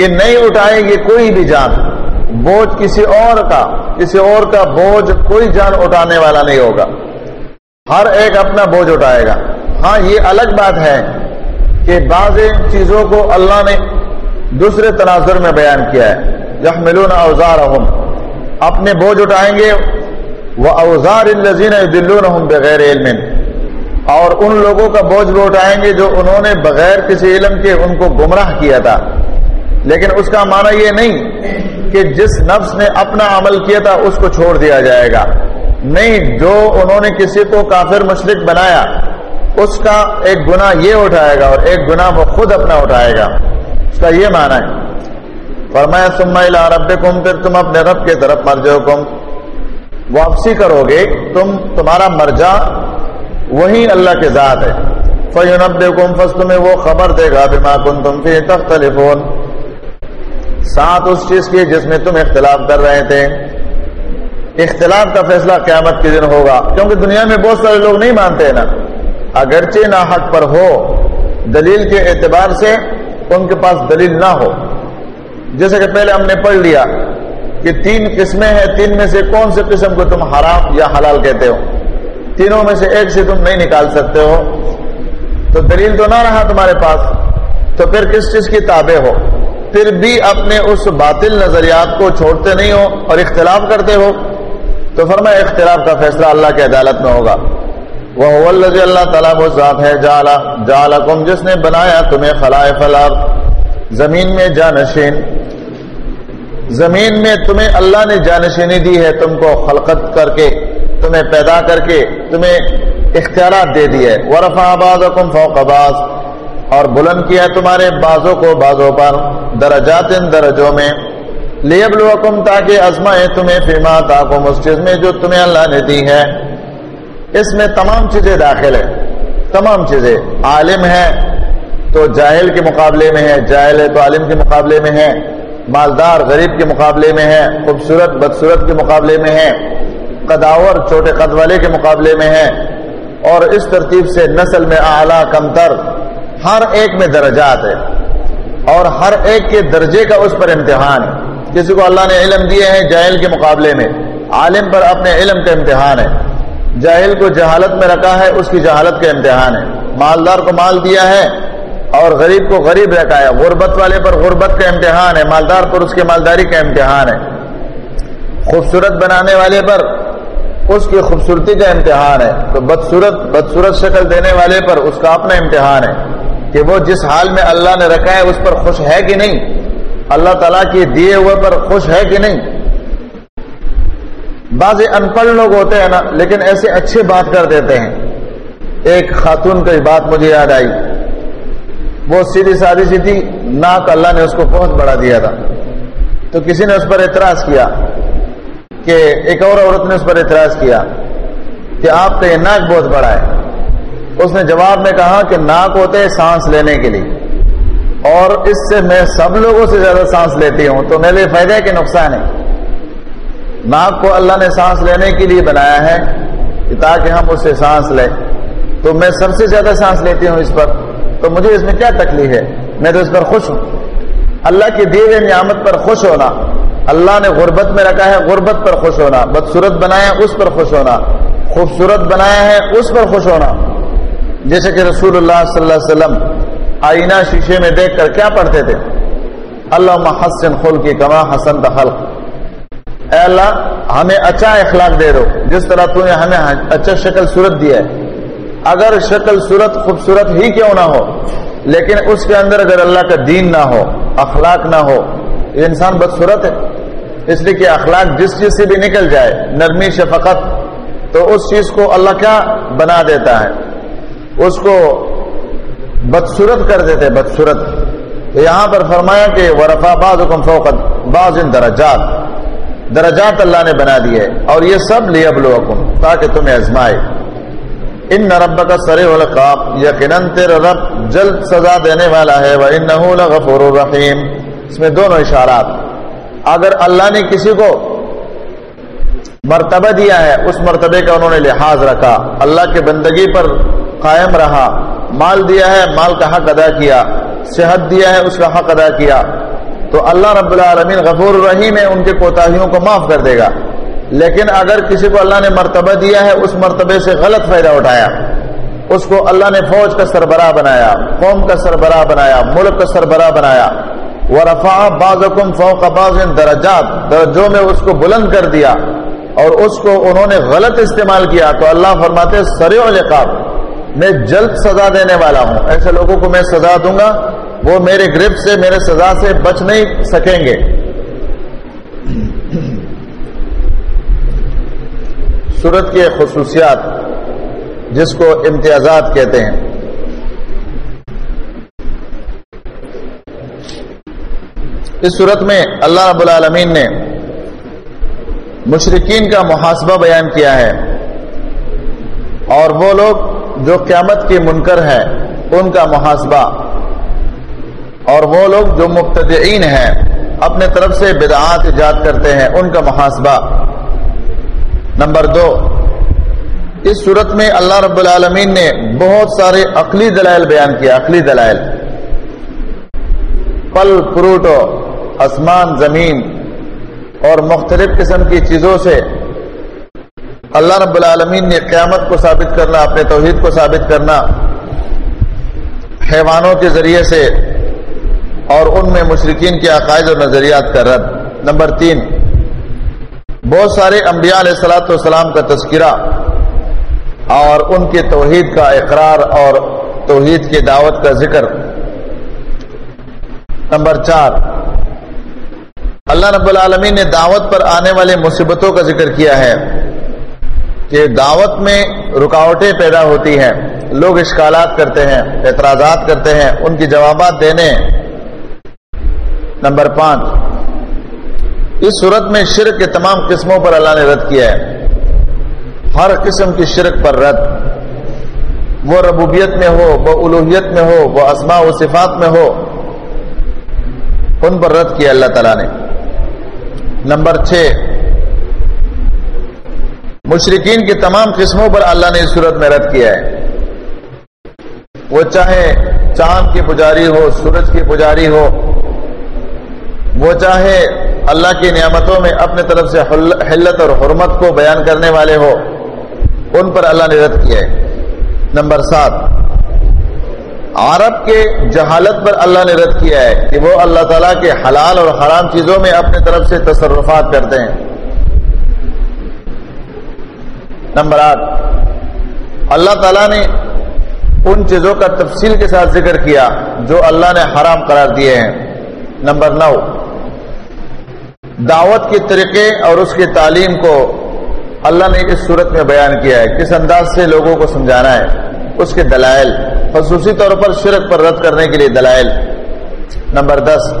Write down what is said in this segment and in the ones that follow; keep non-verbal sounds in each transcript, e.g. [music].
کہ نہیں اٹھائے گی کوئی بھی جان۔ بوجھ کسی اور کا، کسی اور کا بوجھ کوئی جان اٹھانے والا نہیں ہوگا۔ ہر ایک اپنا بوجھ اٹھائے گا۔ ہاں یہ الگ بات ہے کہ بعض چیزوں کو اللہ نے دوسرے تناظر میں بیان کیا ہے۔ یحملون اوزارہم۔ اپنے بوجھ اٹھائیں گے۔ وہ اوزار الزین دلون بغیر علم۔ اور ان لوگوں کا بوجھ بھی اٹھائیں گے جو انہوں نے بغیر کسی علم کے ان کو گمراہ کیا تھا۔ لیکن اس کا معنی یہ نہیں کہ جس نفس نے اپنا عمل کیا تھا اس کو چھوڑ دیا جائے گا۔ نہیں، جو انہوں نے کسی کو کافر مشرق بنایا، اس کا ایک گنا یہ اٹھائے گا اور ایک گنا وہ خود اپنا اٹھائے گا۔ اس کا یہ معنی ہے۔ فرمایا سما رب پھر تم اپنے رب کی طرف مر جاؤ۔ کم واپسی کرو گے، تم، تمہارا مرجا وہی اللہ کے ذات ہے۔ فیون اب فس تمہیں وہ خبر دے گا۔ بما کن تم فی تختلفون۔ ساتھ اس چیز کی جس میں تم اختلاف کر رہے تھے۔ اختلاف کا فیصلہ قیامت کے دن ہوگا۔ کیونکہ دنیا میں بہت سارے لوگ نہیں مانتے نا۔ اگرچہ نہ حق پر ہو، دلیل کے اعتبار سے ان کے پاس دلیل نہ ہو۔ جیسے کہ پہلے ہم نے پڑھ لیا کہ تین قسمیں ہیں، تین میں سے کون سے قسم کو تم حرام یا حلال کہتے ہو؟ تینوں میں سے ایک سے تم نہیں نکال سکتے ہو۔ تو دلیل تو نہ رہا تمہارے پاس۔ تو پھر کس چیز کی تابع ہو؟ پھر بھی اپنے اس باطل نظریات کو چھوڑتے نہیں ہو اور اختلاف کرتے ہو، تو فرمایا اختلاف کا فیصلہ اللہ کی عدالت میں ہوگا۔ وہ اللہ تعالیٰ وہ ذات ہے جالا جالا جس نے بنایا تمہیں خلائے فلاب زمین میں جانشین۔ زمین میں تمہیں اللہ نے جانشینی دی ہے، تم کو خلقت کر کے، تمہیں پیدا کر کے، تمہیں اختیارات دے دیے ورفا آباد فوق آباز اور بلند کیا تمہارے بازوں کو بازوں پر، درجات ان درجوں میں۔ لیب الحکم تاکہ ازمائے تمہیں فیما تاکم اس چیز میں جو تمہیں اللہ نے دی ہے۔ اس میں تمام چیزیں داخل ہے تمام چیزیں۔ عالم ہے تو جاہل کے مقابلے میں ہے، جاہل ہے تو عالم کے مقابلے میں ہے۔ مالدار غریب کے مقابلے میں ہے، خوبصورت بدصورت کے مقابلے میں ہے۔ قداور چھوٹے قد والے کے مقابلے میں ہے۔ اور اس ترتیب سے نسل میں اعلیٰ کمتر۔ ہر ایک میں درجات ہے اور ہر ایک کے درجے کا اس پر امتحان ہے۔ کسی کو اللہ نے علم دیے ہیں جاہل کے مقابلے میں، عالم پر اپنے علم کا امتحان ہے۔ جاہل کو جہالت میں رکھا ہے، اس کی جہالت کا امتحان ہے۔ مالدار کو مال دیا ہے اور غریب کو غریب رکھا ہے۔ غربت والے پر غربت کا امتحان ہے، مالدار پر اس کے مالداری کا امتحان ہے۔ خوبصورت بنانے والے پر اس کی خوبصورتی کا امتحان ہے۔ تو بدصورت بدصورت شکل دینے والے پر اس کا اپنا امتحان ہے۔ کہ وہ جس حال میں اللہ نے رکھا ہے اس پر خوش ہے کہ نہیں؟ اللہ تعالیٰ کے دیے ہوئے پر خوش ہے کہ نہیں؟ بعض ان پڑھ لوگ ہوتے ہیں نا، لیکن ایسے اچھے بات کر دیتے ہیں۔ ایک خاتون کی بات مجھے یاد آئی۔ وہ سیدھی سادی سی تھی، ناک اللہ نے اس کو بہت بڑا دیا تھا۔ تو کسی نے اس پر اعتراض کیا کہ ایک اور عورت نے اس پر اعتراض کیا کہ آپ کا یہ ناک بہت بڑا ہے۔ اس نے جواب میں کہا کہ ناک ہوتے سانس لینے کے لیے۔ اور اس سے میں سب لوگوں سے زیادہ سانس لیتی ہوں، تو میرے لیے فائدہ ہے کہ نقصان ہے۔ ناک کو اللہ نے سانس لینے کے لیے بنایا ہے تاکہ ہم اس سے سانس لیں۔ تو میں سب سے زیادہ سانس لیتی ہوں اس پر۔ تو مجھے اس میں کیا تکلیف ہے؟ میں تو اس پر خوش ہوں۔ اللہ کی دیے نعمت پر خوش ہونا۔ اللہ نے غربت میں رکھا ہے، غربت پر خوش ہونا۔ بدسورت بنایا اس پر خوش ہونا۔ خوبصورت بنایا ہے، اس پر خوش ہونا۔ جیسے کہ رسول اللہ صلی اللہ علیہ وسلم آئینہ شیشے میں دیکھ کر کیا پڑھتے تھے؟ اللہ حسن خل کی کما حسن اے اللہ، ہمیں اچھا اخلاق دے دو۔ جس طرح تو نے ہمیں اچھا شکل صورت دیا ہے۔ اگر شکل صورت خوبصورت ہی کیوں نہ ہو، لیکن اس کے اندر اگر اللہ کا دین نہ ہو، اخلاق نہ ہو، یہ انسان بدصورت ہے۔ اس لیے کہ اخلاق جس چیز سے بھی نکل جائے، نرمی، شفقت، تو اس چیز کو اللہ کیا بنا دیتا ہے؟ اس کو بدسورت کر دیتے بدسورت تو یہاں پر فرمایا کہ ورفا بعض حکم فوقت بعض ان درجات۔ درجات اللہ نے بنا دیے۔ اور یہ سب لی ابلو حکم تاکہ تمہیں ازمائے۔ ان نہ رب کا سر القاف یقیناً تیرا رب جلد سزا دینے والا ہے وہ ان غفور الرحیم اس میں دونوں اشارات۔ اگر اللہ نے کسی کو مرتبہ دیا ہے، اس مرتبے کا انہوں نے لحاظ رکھا۔ اللہ کے بندگی پر قائم رہا۔ مال دیا ہے، مال کا حق ادا کیا۔ صحت دیا ہے، اس کا حق ادا کیا۔ تو اللہ رب العالمین غفور الرحیم ہے، ان کے کوتاہیوں کو معاف کر دے گا۔ لیکن اگر کسی کو اللہ نے مرتبہ دیا ہے، اس مرتبے سے غلط فائدہ اٹھایا۔ اس کو اللہ نے فوج کا سربراہ بنایا، قوم کا سربراہ بنایا، ملک کا سربراہ بنایا۔ وہ رفا باز فوق باز درجات، درجوں میں اس کو بلند کر دیا۔ اور اس کو انہوں نے غلط استعمال کیا۔ تو اللہ فرماتے سر القاب میں جلد سزا دینے والا ہوں۔ ایسے لوگوں کو میں سزا دوں گا، وہ میرے گرپ سے، میرے سزا سے بچ نہیں سکیں گے۔ صورت کی خصوصیات، جس کو امتیازات کہتے ہیں۔ اس صورت میں اللہ رب العالمین نے مشرقین کا محاسبہ بیان کیا ہے۔ اور وہ لوگ جو قیامت کے منکر ہیں ان کا محاسبہ۔ اور وہ لوگ جو مبتدئین ہیں، اپنے طرف سے بدعات ایجاد کرتے ہیں، ان کا محاسبہ۔ نمبر دو، اس صورت میں اللہ رب العالمین نے بہت سارے عقلی دلائل بیان کیا۔ عقلی دلائل۔ پل فروٹ آسمان، زمین اور مختلف قسم کی چیزوں سے اللہ رب العالمین نے قیامت کو ثابت کرنا، اپنے توحید کو ثابت کرنا حیوانوں کے ذریعے سے اور ان میں مشرقین کے عقائد اور نظریات کا رد۔ نمبر تین، بہت سارے انبیاء علیہ السلاۃ والسلام کا تذکرہ اور ان کے توحید کا اقرار اور توحید کی دعوت کا ذکر۔ نمبر چار، اللہ رب العالمین نے دعوت پر آنے والے مصیبتوں کا ذکر کیا ہے۔ کہ دعوت میں رکاوٹیں پیدا ہوتی ہیں، لوگ اشکالات کرتے ہیں، اعتراضات کرتے ہیں، ان کی جوابات دینے۔ نمبر پانچ، اس صورت میں شرک کے تمام قسموں پر اللہ نے رد کیا ہے۔ ہر قسم کی شرک پر رد۔ وہ ربوبیت میں ہو، وہ الوحیت میں ہو، وہ اسماء و صفات میں ہو۔ ان پر رد کیا اللہ تعالیٰ نے۔ نمبر چھ مشرقین کی تمام قسموں پر اللہ نے اس صورت میں رد کیا ہے۔ وہ چاہے چاند کی پجاری ہو، سورج کی پجاری ہو، وہ چاہے اللہ کی نعمتوں میں اپنے طرف سے حلت اور حرمت کو بیان کرنے والے ہو، ان پر اللہ نے رد کیا ہے۔ نمبر سات، عرب کے جہالت پر اللہ نے رد کیا ہے کہ وہ اللہ تعالیٰ کے حلال اور حرام چیزوں میں اپنے طرف سے تصرفات کرتے ہیں۔ نمبر آٹھ۔ اللہ تعالیٰ نے ان چیزوں کا تفصیل کے ساتھ ذکر کیا جو اللہ نے حرام قرار دیے ہیں۔ نمبر نو۔ دعوت کے طریقے اور اس کی تعلیم کو اللہ نے اس صورت میں بیان کیا ہے۔ کس انداز سے لوگوں کو سمجھانا ہے؟ اس کے دلائل۔ خصوصی طور پر شرک پر رد کرنے کے لیے دلائل۔ نمبر دس۔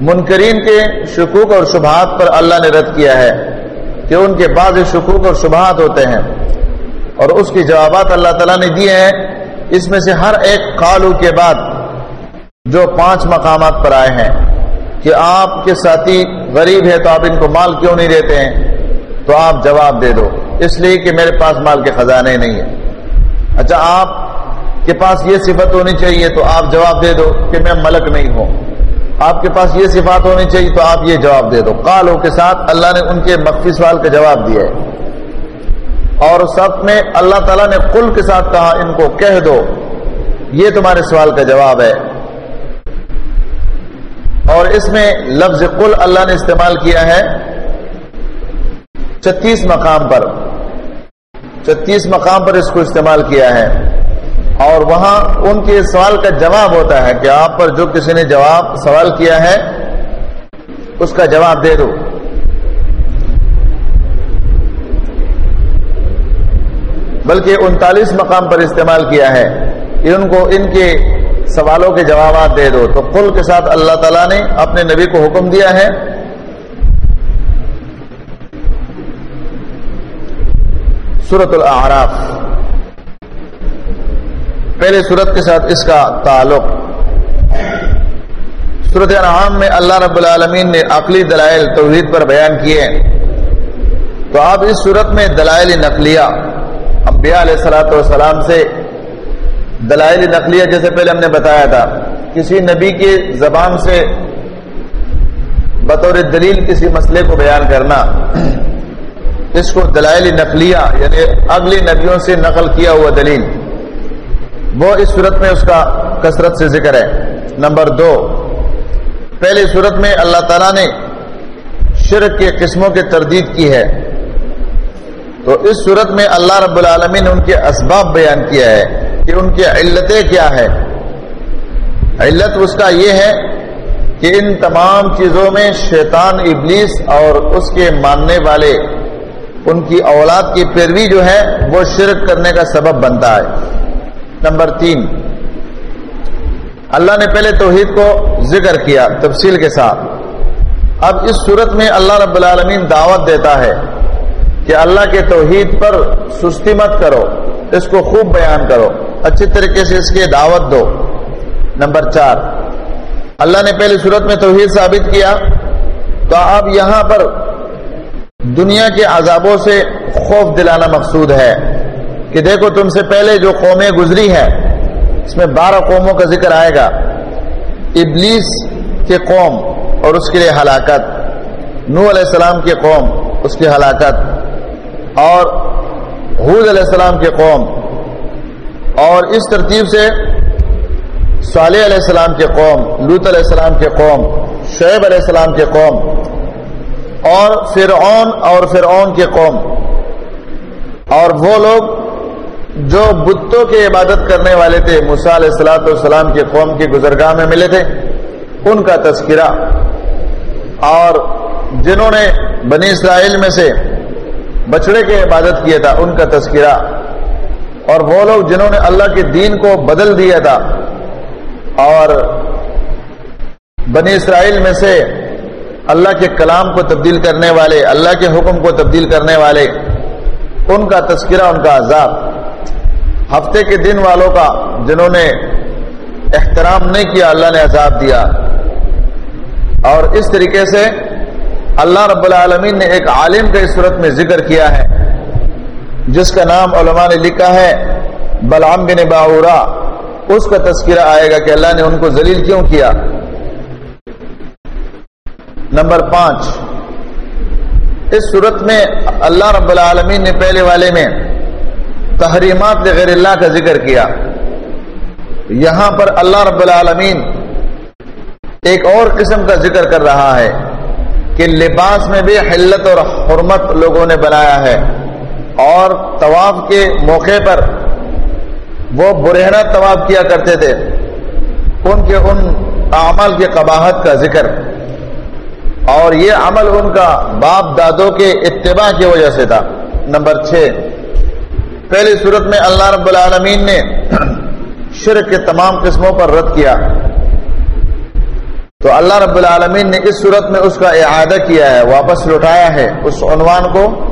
منکرین کے شکوک اور شبہات پر اللہ نے رد کیا ہے۔ کہ ان کے بعض شکوک اور شبہات ہوتے ہیں اور اس کی جوابات اللہ تعالیٰ نے دیے ہیں۔ اس میں سے ہر ایک قالو کے بعد جو پانچ مقامات پر آئے ہیں کہ آپ کے ساتھی غریب ہے تو آپ ان کو مال کیوں نہیں دیتے ہیں؟ تو آپ جواب دے دو۔ اس لیے کہ میرے پاس مال کے خزانے نہیں ہیں۔ اچھا آپ کے پاس یہ صفت ہونی چاہیے تو آپ جواب دے دو کہ میں ملک نہیں ہوں۔ آپ کے پاس یہ صفات ہونی چاہیے تو آپ یہ جواب دے دو۔ کالوں کے ساتھ اللہ نے ان کے مخفی سوال کا جواب دیا ہے۔ اور سب میں اللہ تعالیٰ نے کل کے ساتھ کہا، ان کو کہہ دو۔ یہ تمہارے سوال کا جواب ہے۔ اور اس میں لفظ کل اللہ نے استعمال کیا ہے۔ چھتیس مقام پر۔ چھتیس مقام پر اس کو استعمال کیا ہے۔ اور وہاں ان کے سوال کا جواب ہوتا ہے کہ آپ پر جو کسی نے جواب سوال کیا ہے، اس کا جواب دے دو۔ بلکہ انتالیس مقام پر استعمال کیا ہے۔ ان کو، ان کے سوالوں کے جوابات دے دو۔ تو کل کے ساتھ اللہ تعالیٰ نے اپنے نبی کو حکم دیا ہے۔ سورت الاعراف پہلے صورت کے ساتھ اس کا تعلق۔ صورت انعام میں اللہ رب العالمین نے عقلی دلائل توحید پر بیان کیے تو آپ اس صورت میں دلائل نقلیہ، انبیاء علیہ السلاۃ والسلام سے دلائل نقلیہ، جیسے پہلے ہم نے بتایا تھا، کسی نبی کی زبان سے بطور دلیل کسی مسئلے کو بیان کرنا، اس کو دلائل نقلیہ یعنی اگلی نبیوں سے نقل کیا ہوا دلیل۔ وہ اس صورت میں اس کا کثرت سے ذکر ہے۔ نمبر دو، پہلی صورت میں اللہ تعالیٰ نے شرک کے قسموں کی تردید کی ہے۔ تو اس صورت میں اللہ رب العالمین نے ان کے اسباب بیان کیا ہے کہ ان کی علتیں کیا ہے علت اس کا یہ ہے کہ ان تمام چیزوں میں شیطان، ابلیس اور اس کے ماننے والے، ان کی اولاد کی پیروی جو ہے، وہ شرک کرنے کا سبب بنتا ہے۔ نمبر تین۔ اللہ نے پہلے توحید کو ذکر کیا تفصیل کے ساتھ۔ اب اس صورت میں اللہ رب العالمین دعوت دیتا ہے کہ اللہ کے توحید پر سستی مت کرو، اس کو خوب بیان کرو، اچھی طریقے سے اس کی دعوت دو۔ نمبر چار۔ اللہ نے پہلی صورت میں توحید ثابت کیا، تو اب یہاں پر دنیا کے عذابوں سے خوف دلانا مقصود ہے۔ کہ دیکھو تم سے پہلے جو قومیں گزری ہے اس میں بارہ قوموں کا ذکر آئے گا۔ ابلیس کے قوم اور اس کے لیے ہلاکت۔ نو علیہ السلام کے قوم، اس کی ہلاکت۔ اور حود علیہ السلام کے قوم۔ اور اس ترتیب سے صالح علیہ السلام کے قوم لوت علیہ السلام کے قوم، شعیب علیہ السلام کے قوم۔ اور فرعون اور فرعون کے قوم۔ اور وہ لوگ جو بتوں کی عبادت کرنے والے تھے علیہ السلاۃ والسلام کے قوم کی گزرگاہ میں ملے تھے، ان کا تذکرہ۔ اور جنہوں نے بنی اسرائیل میں سے بچڑے کی عبادت کیا تھا، ان کا تذکرہ۔ اور وہ لوگ جنہوں نے اللہ کے دین کو بدل دیا تھا۔ اور بنی اسرائیل میں سے اللہ کے کلام کو تبدیل کرنے والے، اللہ کے حکم کو تبدیل کرنے والے، ان کا تذکرہ، ان کا عذاب۔ ہفتے کے دن والوں کا جنہوں نے احترام نہیں کیا، اللہ نے عذاب دیا۔ اور اس طریقے سے اللہ رب العالمین نے ایک عالم کا اس صورت میں ذکر کیا ہے، جس کا نام علماء نے لکھا ہے بلام بن باورا اس کا تذکرہ آئے گا کہ اللہ نے ان کو ذلیل کیوں کیا۔ نمبر پانچ۔ اس صورت میں اللہ رب العالمین نے پہلے والے میں تحریمات غیر اللہ کا ذکر کیا۔ یہاں پر اللہ رب العالمین ایک اور قسم کا ذکر کر رہا ہے کہ لباس میں بھی حلت اور حرمت لوگوں نے بنایا ہے اور طواف کے موقع پر وہ برہنا طواف کیا کرتے تھے۔ ان کے ان اعمال کی قباحت کا ذکر۔ اور یہ عمل ان کا باپ دادوں کے اتباع کی وجہ سے تھا۔ نمبر چھ پہلی صورت میں اللہ رب العالمین نے شرک کے تمام قسموں پر رد کیا۔ تو اللہ رب العالمین نے اس صورت میں اس کا اعادہ کیا ہے، واپس لوٹایا ہے اس عنوان کو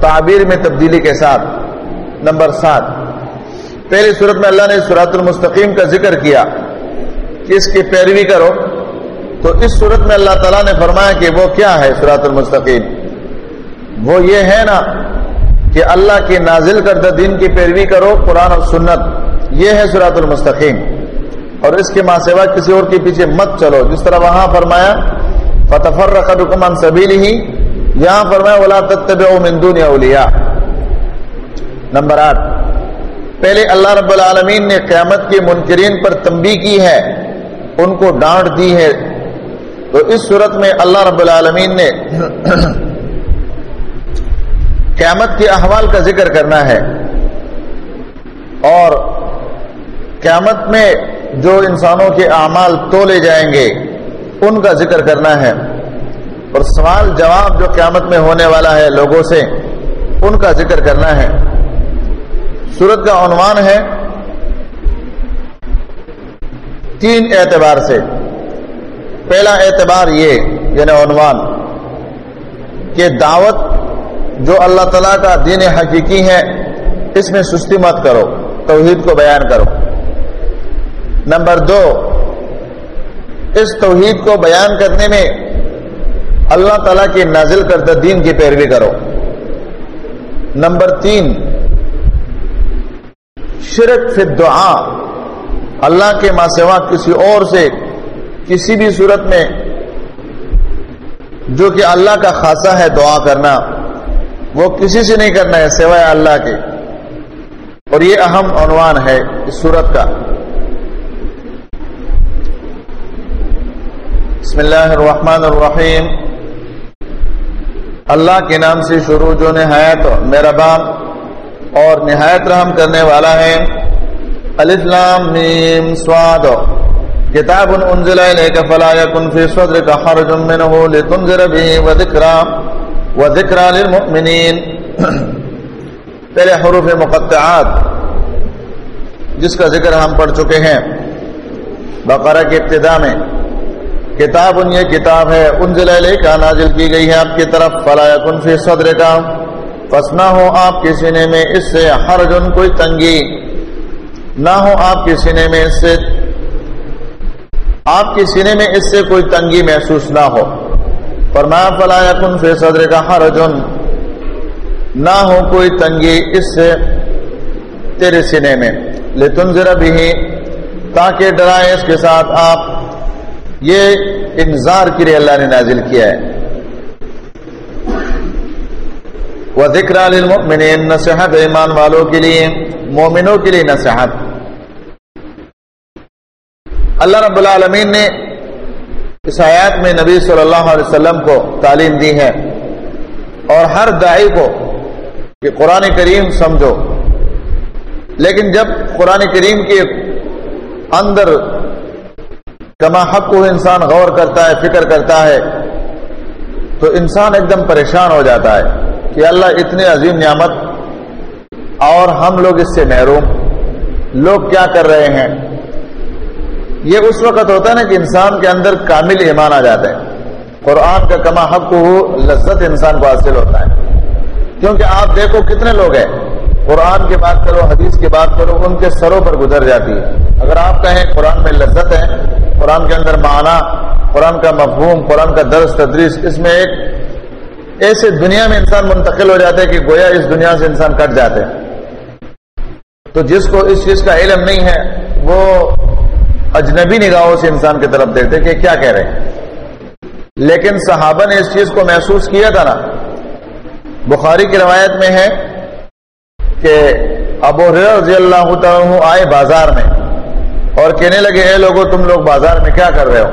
تعبیر میں تبدیلی کے ساتھ۔ نمبر سات۔ پہلی صورت میں اللہ نے سورت المستقیم کا ذکر کیا۔ کہ اس کی پیروی کرو۔ تو اس صورت میں اللہ تعالیٰ نے فرمایا کہ وہ کیا ہے سورت المستقیم؟ وہ یہ ہے نا کہ اللہ کی نازل کردہ دین کی پیروی کرو، قرآن اور سنت۔ یہ ہے سرات المستقیم۔ اور اس کے ماں سوا کسی اور کے پیچھے مت چلو۔ جس طرح وہاں فرمایا فتفر رقم سبیل ہی یہاں فرمایا، ولا تتب مندون اولیاء نمبر آٹھ۔ پہلے اللہ رب العالمین نے قیامت کے منکرین پر تنبی کی ہے۔ ان کو ڈانٹ دی ہے۔ تو اس صورت میں اللہ رب العالمین نے قیامت کے احوال کا ذکر کرنا ہے اور قیامت میں جو انسانوں کے اعمال تولے جائیں گے، ان کا ذکر کرنا ہے۔ اور سوال جواب جو قیامت میں ہونے والا ہے لوگوں سے، ان کا ذکر کرنا ہے۔ سورت کا عنوان ہے تین اعتبار سے۔ پہلا اعتبار یہ یعنی عنوان، کہ دعوت جو اللہ تعالیٰ کا دین حقیقی ہے، اس میں سستی مت کرو، توحید کو بیان کرو۔ نمبر دو، اس توحید کو بیان کرنے میں اللہ تعالیٰ کی نازل کردہ دین کی پیروی کرو۔ نمبر تین، شرک فی دعا اللہ کے ماں سوا کسی اور سے کسی بھی صورت میں، جو کہ اللہ کا خاصا ہے، دعا کرنا۔ وہ کسی سے نہیں کرنا ہے سوائے اللہ کے۔ اور یہ اہم عنوان ہے اس صورت کا۔ بسم اللہ الرحمن الرحیم۔ اللہ کے نام سے شروع جو نہایت مہربان اور نہایت رحم کرنے والا ہے۔ الاسلام میم سواد۔ کتاب انزل الیک فلا یکن فی صدرک حرج منه لتنذر به وذکرا۔ وذکرا للمؤمنین۔ پہلے حروف مقطعات، جس کا ذکر ہم پڑھ چکے ہیں۔ بقرہ کی ابتدا میں، کتاب ان یہ کتاب ہے، انزل الیک نازل کی گئی ہے آپ کی طرف۔ فلا یکن فی صدرک۔ پس ہو آپ کے سینے میں اس سے حرج کوئی تنگی۔ نہ ہو آپ کے سینے میں اس سے، آپ کے سینے میں اس سے کوئی تنگی محسوس نہ ہو۔ فرمایا، فلا یکن فی صدر کا حرج۔ نہ ہو کوئی تنگی اس سے تیرے سینے میں۔ لتنذر بھی تاکہ ڈرائے اس کے ساتھ آپ۔ یہ انذار کے لیے اللہ نے نازل کیا ہے۔ وہ ذکر للمؤمنین ایمان والوں کے لیے، مومنوں کے لیے نصیحت۔ اللہ رب العالمین نے اس آیات میں نبی صلی اللہ علیہ وسلم کو تعلیم دی ہے اور ہر دائی کو کہ قرآن کریم سمجھو۔ لیکن جب قرآن کریم کے اندر کما حق کو انسان غور کرتا ہے، فکر کرتا ہے، تو انسان ایک دم پریشان ہو جاتا ہے کہ اللہ اتنی عظیم نعمت اور ہم لوگ اس سے محروم۔ لوگ کیا کر رہے ہیں؟ یہ اس وقت ہوتا ہے نا کہ انسان کے اندر کامل ایمان آ جاتا ہے۔ قرآن کا کما حق ہو لذت انسان کو حاصل ہوتا ہے۔ کیونکہ آپ دیکھو کتنے لوگ ہیں۔ قرآن کی بات کرو، حدیث کی بات کرو، ان کے سروں پر گزر جاتی ہے۔ اگر آپ کہیں قرآن میں لذت ہے، قرآن کے اندر معنی، قرآن کا مفہوم، قرآن کا درس، تدریس، اس میں ایک ایسے دنیا میں انسان منتقل ہو جاتا ہے کہ گویا اس دنیا سے انسان کٹ جاتے ہیں تو جس کو اس چیز کا علم نہیں ہے، وہ اجنبی نگاہوں سے انسان کی طرف دیکھتے کہ کیا کہہ رہے ہیں۔ لیکن صحابہ نے اس چیز کو محسوس کیا تھا نا۔ بخاری کی روایت میں ہے کہ ابو رضی اللہ تعالیٰ آئے بازار میں اور کہنے لگے، اے لوگوں تم لوگ بازار میں کیا کر رہے ہو؟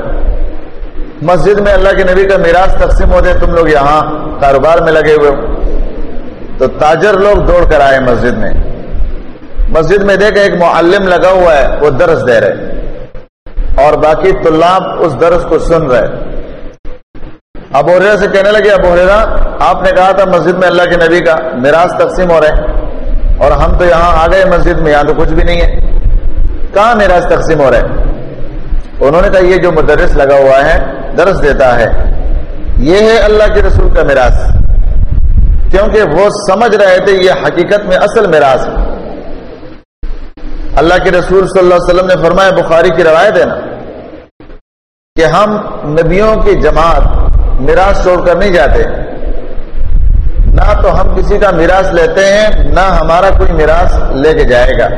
مسجد میں اللہ کے نبی کا میراث تقسیم ہوتے، تم لوگ یہاں کاروبار میں لگے ہوئے ہو۔ تو تاجر لوگ دوڑ کر آئے مسجد میں۔ مسجد میں دیکھا ایک معلم لگا ہوا ہے، وہ درس دے رہے۔ اور باقی طلاب اس درس کو سن رہے ابو ہریرا سے کہنے لگے، ابو ہریرا آپ نے کہا تھا مسجد میں اللہ کے نبی کا میراث تقسیم ہو رہے اور ہم تو یہاں آ گئے مسجد میں، یہاں تو کچھ بھی نہیں ہے۔ کہاں میراث تقسیم ہو رہے انہوں نے کہا، یہ جو مدرس لگا ہوا ہے، درس دیتا ہے۔ یہ ہے اللہ کے رسول کا میراث۔ کیونکہ وہ سمجھ رہے تھے، یہ حقیقت میں اصل میراث ہے۔ اللہ کے رسول صلی اللہ علیہ وسلم نے فرمایا، بخاری کی روایت ہے نا کہ ہم نبیوں کی جماعت میراث چھوڑ کر نہیں جاتے۔ نہ تو ہم کسی کا میراث لیتے ہیں، نہ ہمارا کوئی میراث لے کے جائے گا۔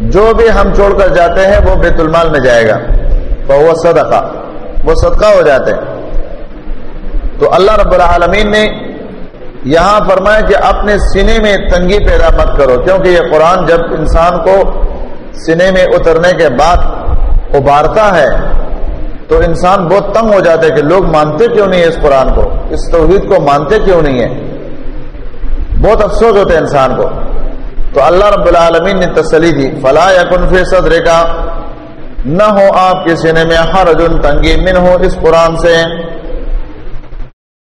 جو بھی ہم چھوڑ کر جاتے ہیں، وہ بیت المال میں جائے گا۔ تو وہ صدقہ وہ صدقہ ہو جاتے۔ ہیں تو اللہ رب العالمین نے یہاں فرمایا کہ اپنے سینے میں تنگی پیدا مت کرو، کیونکہ یہ قرآن جب انسان کو سینے میں اترنے کے بعد ابھارتا ہے، تو انسان بہت تنگ ہو جاتا ہے کہ لوگ مانتے کیوں نہیں ہے اس قرآن کو؟ اس توحید کو مانتے کیوں نہیں ہے بہت افسوس ہوتا ہے انسان کو۔ تو اللہ رب العالمین نے تسلی دی فلاح یقن فی صدر کا نہ ہو آپ کے سینے میں ہر تنگی، من ہو اس قرآن سے۔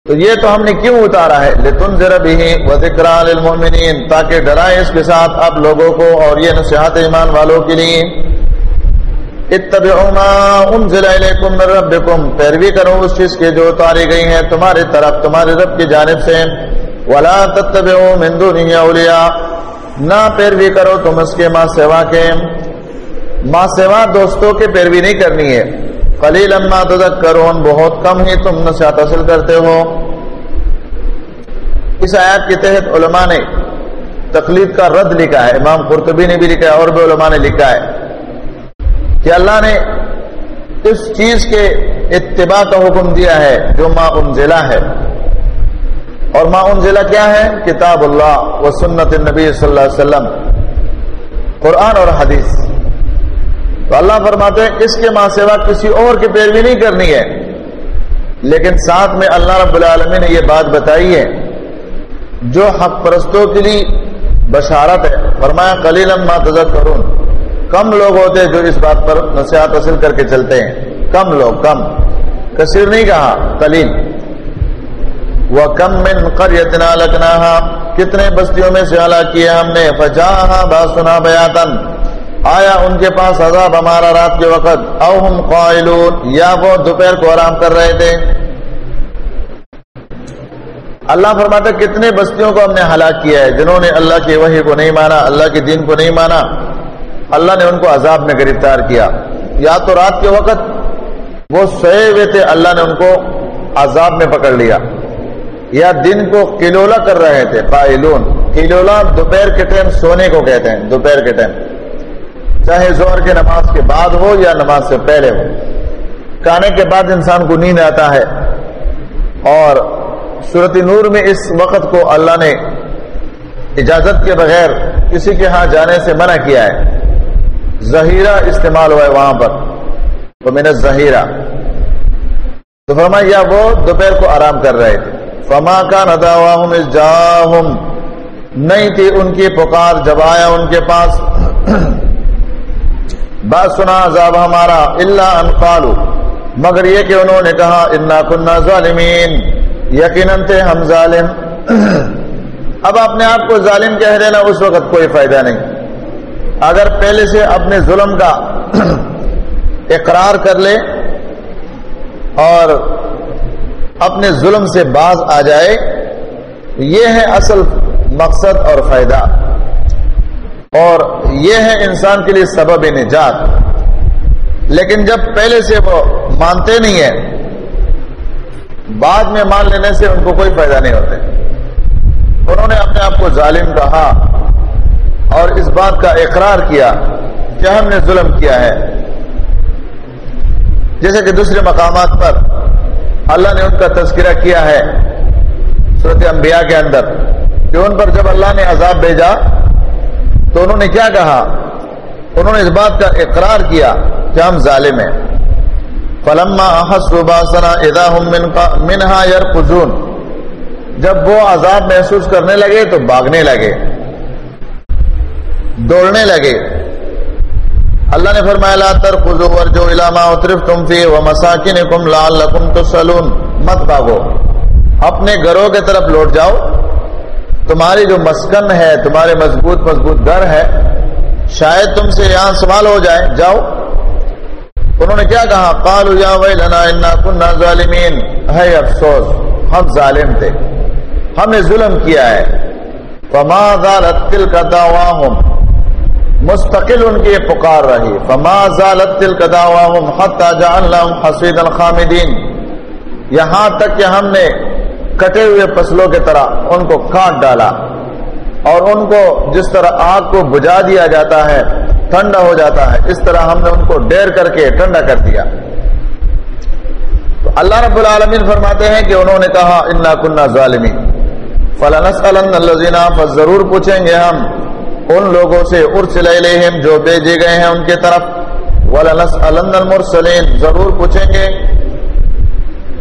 تو یہ تو ہم نے کیوں اتارا ہے؟ لتن ذرا بھی و ذکر للمؤمنین تاکہ ڈرائے اس کے ساتھ آپ لوگوں کو اور یہ نصیحت ایمان والوں کے لیے۔ انزل الیکم من ربکم۔ پیروی کرو اس چیز کے جو اتاری گئی ہیں تمہاری طرف، تمہارے رب کی جانب سے۔ ولا تتبعوا من دونه اولیاء۔ نہ پیروی کرو تم اس کے ماں سوا کے۔ ماں سوا دوستوں کے پیروی نہیں کرنی ہے۔ خلیل اما تذکرون، بہت کم ہی تم نصیحت حاصل کرتے ہو۔ اس آیات کے تحت علماء نے تقلید کا رد لکھا ہے۔ امام قرطبی نے بھی لکھا ہے اور بھی علماء نے لکھا ہے۔ کہ اللہ نے اس چیز کے اتباع کا حکم دیا ہے جو ما انزلہ ہے۔ اور ما انزلہ کیا ہے؟ کتاب اللہ و سنت النبی صلی اللہ علیہ وسلم۔ قرآن اور حدیث۔ تو اللہ فرماتے ہیں، اس کے ماں سوا کسی اور کی پیروی نہیں کرنی ہے۔ لیکن ساتھ میں اللہ رب العالمین نے یہ بات بتائی ہے، جو حق پرستوں کے لیے بشارت ہے۔ فرمایا کلیل ما تذکرون۔ کم لوگ ہوتے ہیں جو اس بات پر نصیحت حاصل کر کے چلتے ہیں۔ کم لوگ، کم۔ کثیر نہیں کہا کلیل وہ کم من قریتنا لکناہا کتنے بستیوں میں سے ہلاک کیے ہم نے۔ فجاہا باسنا بیاتن آیا ان کے پاس عذاب ہمارا رات کے وقت۔ او ہم قائلون۔ یا وہ دوپہر کو آرام کر رہے تھے۔ اللہ فرماتا کتنے بستیوں کو ہم نے ہلاک کیا ہے۔ جنہوں نے اللہ کی وحی کو نہیں مانا، اللہ کے دین کو نہیں مانا۔ اللہ نے ان کو عذاب میں گرفتار کیا۔ یا تو رات کے وقت وہ سوئے ہوئے تھے، اللہ نے ان کو عذاب میں پکڑ لیا۔ یا دن کو کلولا کر رہے تھے، قائلون۔ کلولا دوپہر کے ٹائم سونے کو کہتے ہیں، دوپہر کے ٹائم۔ چاہے زور کے نماز کے بعد ہو یا نماز سے پہلے ہو۔ کھانے کے بعد انسان کو نیند آتا ہے۔ اور صورت نور میں اس وقت کو اللہ نے اجازت کے بغیر کسی کے ہاں جانے سے منع کیا ہے۔ ظہیرہ استعمال ہوا ہے وہاں پر۔ تو میں نے ظہیرہ تو فرما یا وہ دوپہر کو آرام کر رہے تھے۔ فما کا نداواہم جاہم نہیں تھی ان کی پکار جب آیا ان کے پاس۔ بات سنا، عذاب ہمارا۔ اللہ انقالو مگر یہ کہ انہوں نے کہا انا کننا ظالمین یقیناً تھے ہم ظالم۔ اب اپنے آپ کو ظالم کہہ دینا، اس وقت کوئی فائدہ نہیں۔ اگر پہلے سے اپنے ظلم کا [clears throat] اقرار کر لے اور اپنے ظلم سے باز آ جائے، یہ ہے اصل مقصد اور فائدہ۔ اور یہ ہے انسان کے لیے سبب نجات۔ لیکن جب پہلے سے وہ مانتے نہیں ہیں، بعد میں مان لینے سے ان کو کوئی فائدہ نہیں ہوتے انہوں نے اپنے آپ کو ظالم کہا۔ اور اس بات کا اقرار کیا کہ ہم نے ظلم کیا ہے۔ جیسے کہ دوسرے مقامات پر اللہ نے ان کا تذکرہ کیا ہے صورت انبیاء کے اندر کہ ان پر جب اللہ نے عذاب بھیجا تو انہوں نے کیا کہا؟ انہوں نے اس بات کا اقرار کیا کہ ہم ظالم ہیں۔ فلما باسنا ادا منہا یر جب وہ عذاب محسوس کرنے لگے تو بھاگنے لگے۔ دوڑنے لگے۔ اللہ نے فرمایا، لا ترقضوا ورجو الى ما اترفتم فيه ومساكنكم لعلكم تسلون مت بھاگو۔ اپنے گھروں کے طرف لوٹ جاؤ۔ تمہاری جو مسکن ہے، تمہارے مضبوط مضبوط گھر ہے، شاید تم سے یہاں سوال ہو جائے۔ جاؤ۔ انہوں نے کیا کہا؟ قالوا، یا ویلنا، انا كنا ظالمین۔ ہے افسوس، ہم ظالم تھے۔ ہم نے ظلم کیا ہے۔ فما زالت تلك دعواهم مستقل ان کی پکار رہی۔ فما زالت تلك دعواهم حتى جعلناهم حصيدا خامدين۔ یہاں تک کہ ہم نے کٹے ہوئے فصلوں کی طرح ان کو کاٹ ڈالا۔ اور ان کو جس طرح آگ کو بجا دیا جاتا ہے، ٹھنڈا ہو جاتا ہے، اس طرح ہم نے ان کو ڈیر کر کے ٹھنڈا کر دیا۔ تو اللہ رب العالمین فرماتے ہیں کہ انہوں نے کہا، انا کنہ ظالمی فلنس الزینہ ضرور پوچھیں گے ہم ان لوگوں سے ارسل الیہم جو بھیجے گئے ہیں ان کے طرف. ولنس المرسلین ضرور پوچھیں گے.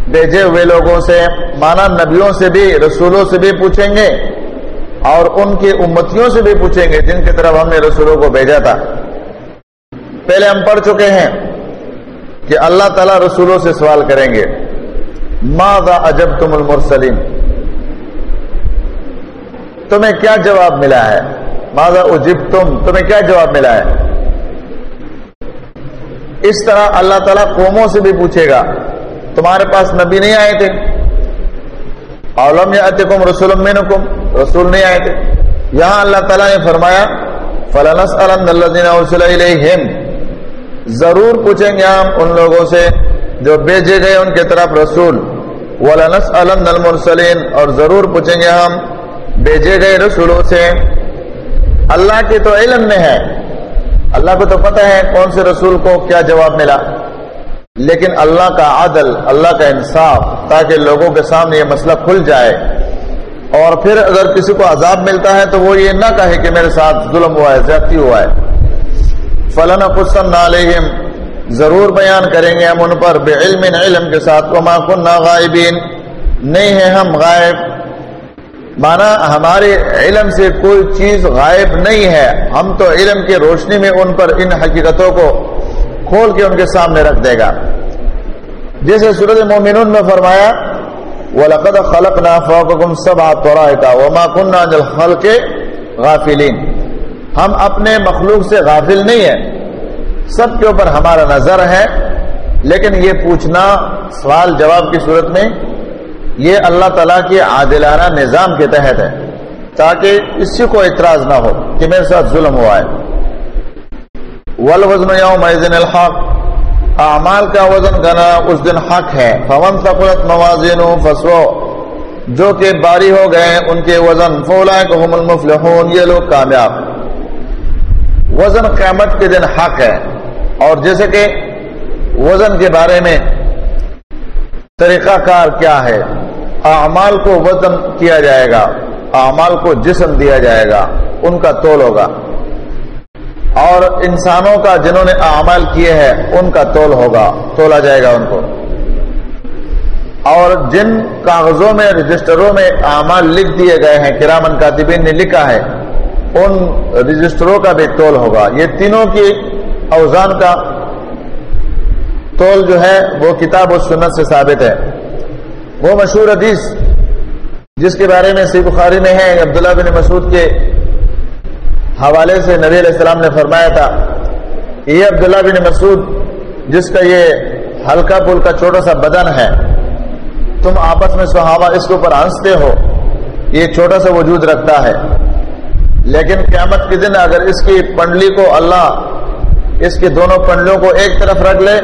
بھیجے ہوئے لوگوں سے، مانا نبیوں سے بھی، رسولوں سے بھی پوچھیں گے. اور ان کی امتیوں سے بھی پوچھیں گے جن کی طرف ہم نے رسولوں کو بھیجا تھا. پہلے ہم پڑھ چکے ہیں کہ اللہ تعالی رسولوں سے سوال کریں گے. ماں عجب تم المرسلیم تمہیں کیا جواب ملا ہے؟ ماضا اجب تم تمہیں کیا جواب ملا ہے؟ اس طرح اللہ تعالیٰ قوموں سے بھی پوچھے گا، تمہارے پاس نبی نہیں آئے تھے؟ کم رسول رسول نہیں آئے تھے۔ یہاں اللہ تعالیٰ نے فرمایا فلنس ضرور پوچھیں گے ہم ان لوگوں سے جو بھیجے گئے ان کی طرف رسول۔ ولنس المرسلین اور ضرور پوچھیں گے ہم بھیجے گئے رسولوں سے اللہ کے تو علم میں ہے۔ اللہ کو تو پتہ ہے کون سے رسول کو کیا جواب ملا۔ لیکن اللہ کا عدل، اللہ کا انصاف، تاکہ لوگوں کے سامنے یہ مسئلہ کھل جائے۔ اور پھر اگر کسی کو عذاب ملتا ہے تو وہ یہ نہ کہے کہ میرے ساتھ ظلم ہوا ہے، زیادتی ہوا ہے۔ فلاں قسم علیہم ضرور بیان کریں گے ہم ان پر۔ بے علم علم کے ساتھ۔ وما کننا غائبین نہیں ہے ہم غائب۔ مانا ہمارے علم سے کوئی چیز غائب نہیں ہے۔ ہم تو علم کی روشنی میں ان پر ان حقیقتوں کو کھول کے ان کے سامنے رکھ دے گا۔ جیسے سورج مومنون میں فرمایا، وَلَقَدْ خَلَقْنَا فَوْقَكُمْ سَبْعَ طَرَائِقَ وَمَا كُنَّا عَنِ الْخَلْقِ غَافِلِينَ۔ ہم اپنے مخلوق سے غافل نہیں ہیں۔ سب کے اوپر ہمارا نظر ہے، لیکن یہ پوچھنا سوال جواب کی صورت میں یہ اللہ تعالیٰ کے عادلانہ نظام کے تحت ہے تاکہ کسی کو اعتراض نہ ہو کہ میرے ساتھ ظلم ہوا ہے۔ والوزن یوم الحق، اعمال کا وزن گنا اس دن حق ہے۔ فمن ثقلت موازین فسو جو کہ باری ہو گئے ان کے وزن هم المفلحون، یہ لوگ کامیاب وزن قیامت کے دن حق ہے۔ اور جیسے کہ وزن کے بارے میں طریقہ کار کیا ہے؟ اعمال کو وزن کیا جائے گا، اعمال کو جسم دیا جائے گا، ان کا تول ہوگا۔ اور انسانوں کا جنہوں نے اعمال کیے ہیں، ان کا تول ہوگا، تولا جائے گا ان کو۔ اور جن کاغذوں میں، رجسٹروں میں اعمال لکھ دیے گئے ہیں کرامن کاتبین نے لکھا ہے، ان رجسٹروں کا بھی تول ہوگا۔ یہ تینوں کی اوزان کا تول جو ہے، وہ کتاب و سنت سے ثابت ہے۔ وہ مشہور حدیث جس کے بارے میں سی بخاری میں ہے، عبداللہ بن مسعود کے حوالے سے نبی علیہ السلام نے فرمایا تھا یہ عبداللہ بن مسعود، جس کا یہ ہلکا پھلکا چھوٹا سا بدن ہے، تم آپس میں صحابہ اس کے اوپر ہنستے ہو، یہ چھوٹا سا وجود رکھتا ہے۔ لیکن قیامت کے دن اگر اس کی پنڈلی کو اللہ اس کے دونوں پنڈلیوں کو ایک طرف رکھ لے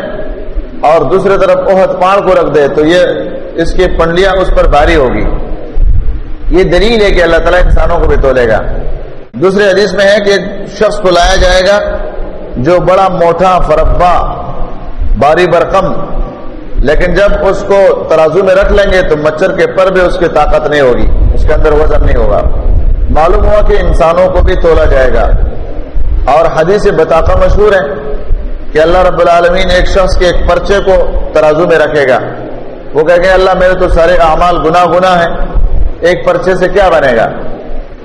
اور دوسری طرف احد پاڑ کو رکھ دے، تو یہ اس کی پنڈلیاں اس پر بھاری ہوگی۔ یہ دلیل ہے کہ اللہ تعالیٰ انسانوں کو بھی تولے گا۔ دوسرے حدیث میں ہے کہ شخص کو لایا جائے گا جو بڑا موٹا فربا باری برقم، لیکن جب اس کو ترازو میں رکھ لیں گے تو مچھر کے پر بھی اس کی طاقت نہیں ہوگی، اس کے اندر وزن نہیں ہوگا۔ معلوم ہوا کہ انسانوں کو بھی تولا جائے گا۔ اور حدیث بتاقا مشہور ہے کہ اللہ رب العالمین ایک شخص کے ایک پرچے کو ترازو میں رکھے گا۔ وہ کہے گا اللہ میرے تو سارے اعمال گنا گنا ہے ایک پرچے سے کیا بنے گا؟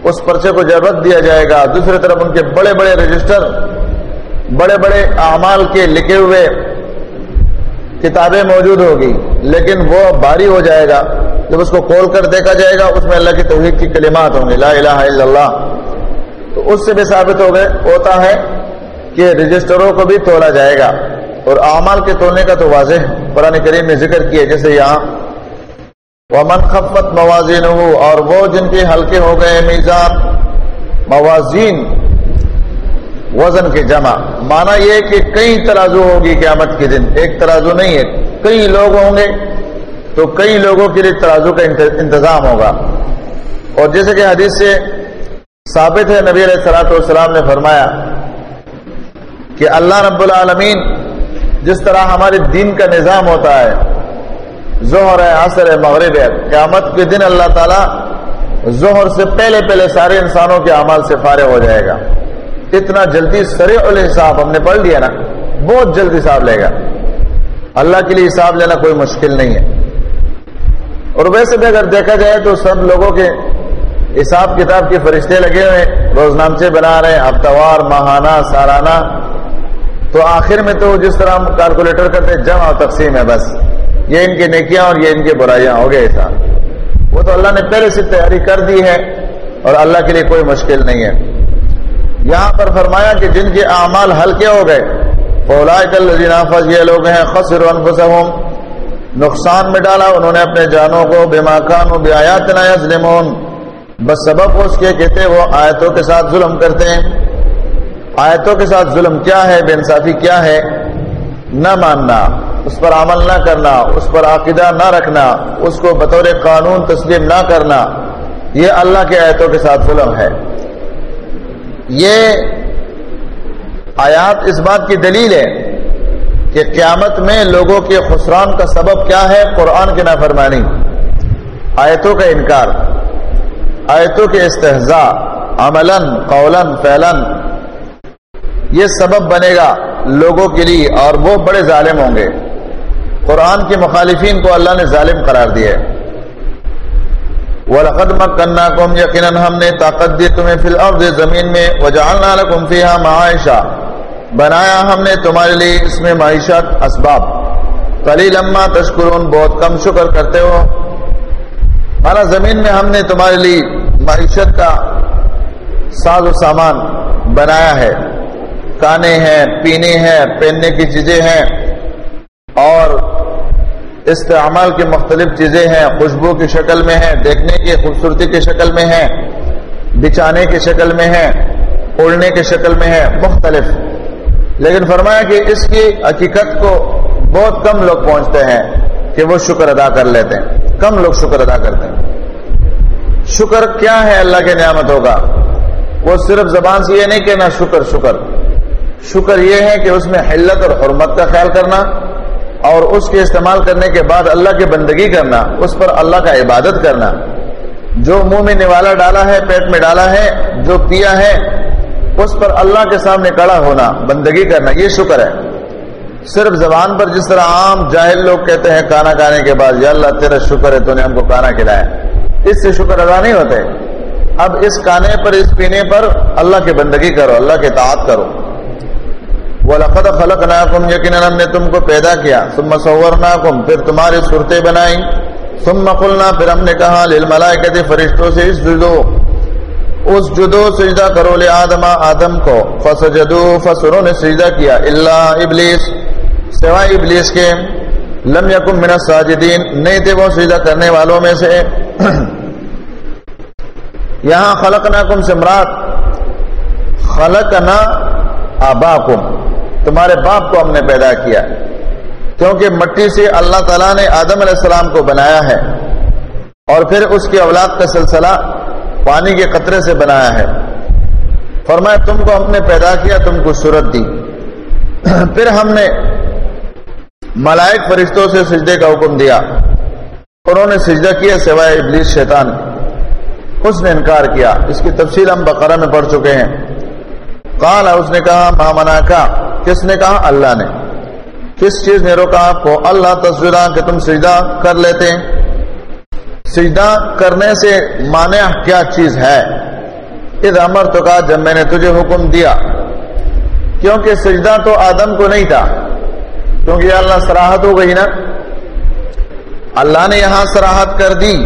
اس پرچے کو جب رکھ دیا جائے گا، دوسری طرف ان کے بڑے بڑے رجسٹر، بڑے بڑے اعمال کے لکھے ہوئے کتابیں موجود ہوگی، لیکن وہ باری ہو جائے گا۔ جب اس کو کھول کر دیکھا جائے گا، اس میں اللہ کی توحید کی کلمات ہوں گی لا الہ الا اللہ۔ تو اس سے بھی ثابت ہو گئے، ہوتا ہے کہ رجسٹروں کو بھی تولا جائے گا۔ اور اعمال کے تولنے کا تو واضح قرآن کریم میں ذکر کیا جیسے یہاں، ومن خفت موازین ہو اور وہ جن کے ہلکے ہو گئے میزان، موازین، وزن کے جمع۔ مانا یہ کہ کئی ترازو ہوگی قیامت کے دن۔ ایک ترازو نہیں ہے، کئی لوگ ہوں گے تو کئی لوگوں کے لیے ترازو کا انتظام ہوگا۔ اور جیسے کہ حدیث سے ثابت ہے، نبی علیہ السلاۃ والسلام نے فرمایا کہ اللہ رب العالمین جس طرح ہمارے دین کا نظام ہوتا ہے، ظہر ہے، عصر ہے، مغرب ہے، قیامت کے دن اللہ تعالیٰ ظہر سے پہلے پہلے سارے انسانوں کے اعمال سے فارغ ہو جائے گا۔ اتنا جلدی سرے حساب ہم نے پڑھ لیا نا، بہت جلدی حساب لے گا۔ اللہ کے لیے حساب لینا کوئی مشکل نہیں ہے۔ اور ویسے بھی اگر دیکھا جائے تو سب لوگوں کے حساب کتاب کے فرشتے لگے ہوئے روز نامچے بنا رہے ہیں ہفتہ وار ماہانہ، سالانہ تو آخر میں تو جس طرح ہم کیلکولیٹر کرتے جمع اور تقسیم ہے بس۔ یہ ان کی نیکیاں اور یہ ان کی برائیاں، ہو گئے حساب وہ تو اللہ نے پہلے سے تیاری کر دی ہے اور اللہ کے لیے کوئی مشکل نہیں ہے۔ یہاں پر فرمایا کہ جن کے اعمال ہلکے ہو گئے فولاج یہ لوگ ہیں خسر انفسهم نقصان میں ڈالا، انہوں نے اپنے جانوں کو بے ماکان و بے آیات بس سبب اس کے کہتے وہ آیتوں کے ساتھ ظلم کرتے ہیں۔ آیتوں کے ساتھ ظلم کیا ہے، بے انصافی کیا ہے؟ نہ ماننا، اس پر عمل نہ کرنا، اس پر عقیدہ نہ رکھنا، اس کو بطور قانون تسلیم نہ کرنا، یہ اللہ کے آیتوں کے ساتھ ظلم ہے۔ یہ آیات اس بات کی دلیل ہے کہ قیامت میں لوگوں کے خسران کا سبب کیا ہے، قرآن کی نافرمانی۔ آیتوں کا انکار۔ آیتوں کے استحضاء عملاً، قولاً فیلن یہ سبب بنے گا لوگوں کے لیے اور وہ بڑے ظالم ہوں گے۔ قرآن کے مخالفین کو اللہ نے ظالم قرار دیا ہے۔ وَلَقَدْ مَكَّنَّاكُمْ یقیناً ہم نے طاقت دی تمہیں فی الارض زمین میں، وَجَعَلْنَا لَكُمْ فِيهَا معائشہ بنایا ہم نے تمہارے لیے اس میں معیشت اسباب۔ قلیل اما تشکرون بہت کم شکر کرتے ہو۔ مانا زمین میں ہم نے تمہارے لیے معیشت کا ساز و سامان بنایا ہے۔ کانے ہیں، پینے ہیں، پہننے کی چیزیں ہیں۔ اور استعمال کی مختلف چیزیں ہیں، خوشبو کی شکل میں ہیں، دیکھنے کی خوبصورتی کی شکل میں ہیں بچانے کی شکل میں ہیں، اڑنے کی شکل میں ہے مختلف۔ لیکن فرمایا کہ اس کی حقیقت کو بہت کم لوگ پہنچتے ہیں کہ وہ شکر ادا کر لیتے ہیں۔ کم لوگ شکر ادا کرتے ہیں۔ شکر کیا ہے اللہ کے نعمتوں کا وہ صرف زبان سے یہ نہیں کہنا شکر شکر۔ شکر یہ ہے کہ اس میں حلت اور حرمت کا خیال کرنا اور اس کے استعمال کرنے کے بعد اللہ کی بندگی کرنا، اس پر اللہ کا عبادت کرنا۔ جو منہ میں نوالا ڈالا ہے، پیٹ میں ڈالا ہے، جو پیا ہے، اس پر اللہ کے سامنے کڑا ہونا، بندگی کرنا، یہ شکر ہے۔ صرف زبان پر جس طرح عام جاہل لوگ کہتے ہیں، کھانا کھانے کے بعد، یا اللہ تیرا شکر ہے، تو نے ہم کو کھانا کھلایا اس سے شکر ادا نہیں ہوتے۔ اب اس کھانے پر، اس پینے پر اللہ کی بندگی کرو، اللہ کی اطاعت کرو۔ وَلَقَدْ خَلَقْنَاكُمْ، یقیناً ہم نے تم کو پیدا کیا۔ ثم صورناکم پھر تمہاری صورتیں بنائیں۔ ثم قلنا، پھر ہم نے کہا للملائکت فرشتوں سے اسجدو اس جدو سجدہ کرو لے آدم آدم کو۔ فسجدو فسروں نے سجدہ کیا۔ اللہ ابلیس، سوائے ابلیس کے، لم یکم من الساجدین۔ نہیں تھے وہ سجدہ کرنے والوں میں سے۔ [clears throat] یہاں خلقناکم سے مراد خلقنا آباکم۔ تمہارے باپ کو ہم نے پیدا کیا۔ کیونکہ مٹی سے اللہ تعالیٰ نے آدم علیہ السلام کو بنایا ہے۔ اور پھر اس کی اولاد کا سلسلہ پانی کے قطرے سے بنایا ہے۔ فرمایا، تم کو ہم نے پیدا کیا، تم کو صورت دی۔ [clears throat] پھر ہم نے ملائک فرشتوں سے سجدے کا حکم دیا۔ انہوں نے سجدہ کیا سوائے ابلیس شیطان۔ اس نے انکار کیا۔ اس کی تفصیل ہم بقرہ میں پڑھ چکے ہیں۔ کال اس نے کہا مامنا کا کس نے کہا؟ اللہ نے۔ کس چیز نے روکا؟ آپ کو اللہ تصویرہ کہ تم سجدہ کر لیتے۔ ہیں سجدہ کرنے سے مانع کیا چیز ہے؟ اد امر تو کہا جب میں نے تجھے حکم دیا۔ کیونکہ سجدہ تو آدم کو نہیں تھا۔ کیونکہ اللہ سراحت ہو گئی نا۔ اللہ نے یہاں سراحت کر دی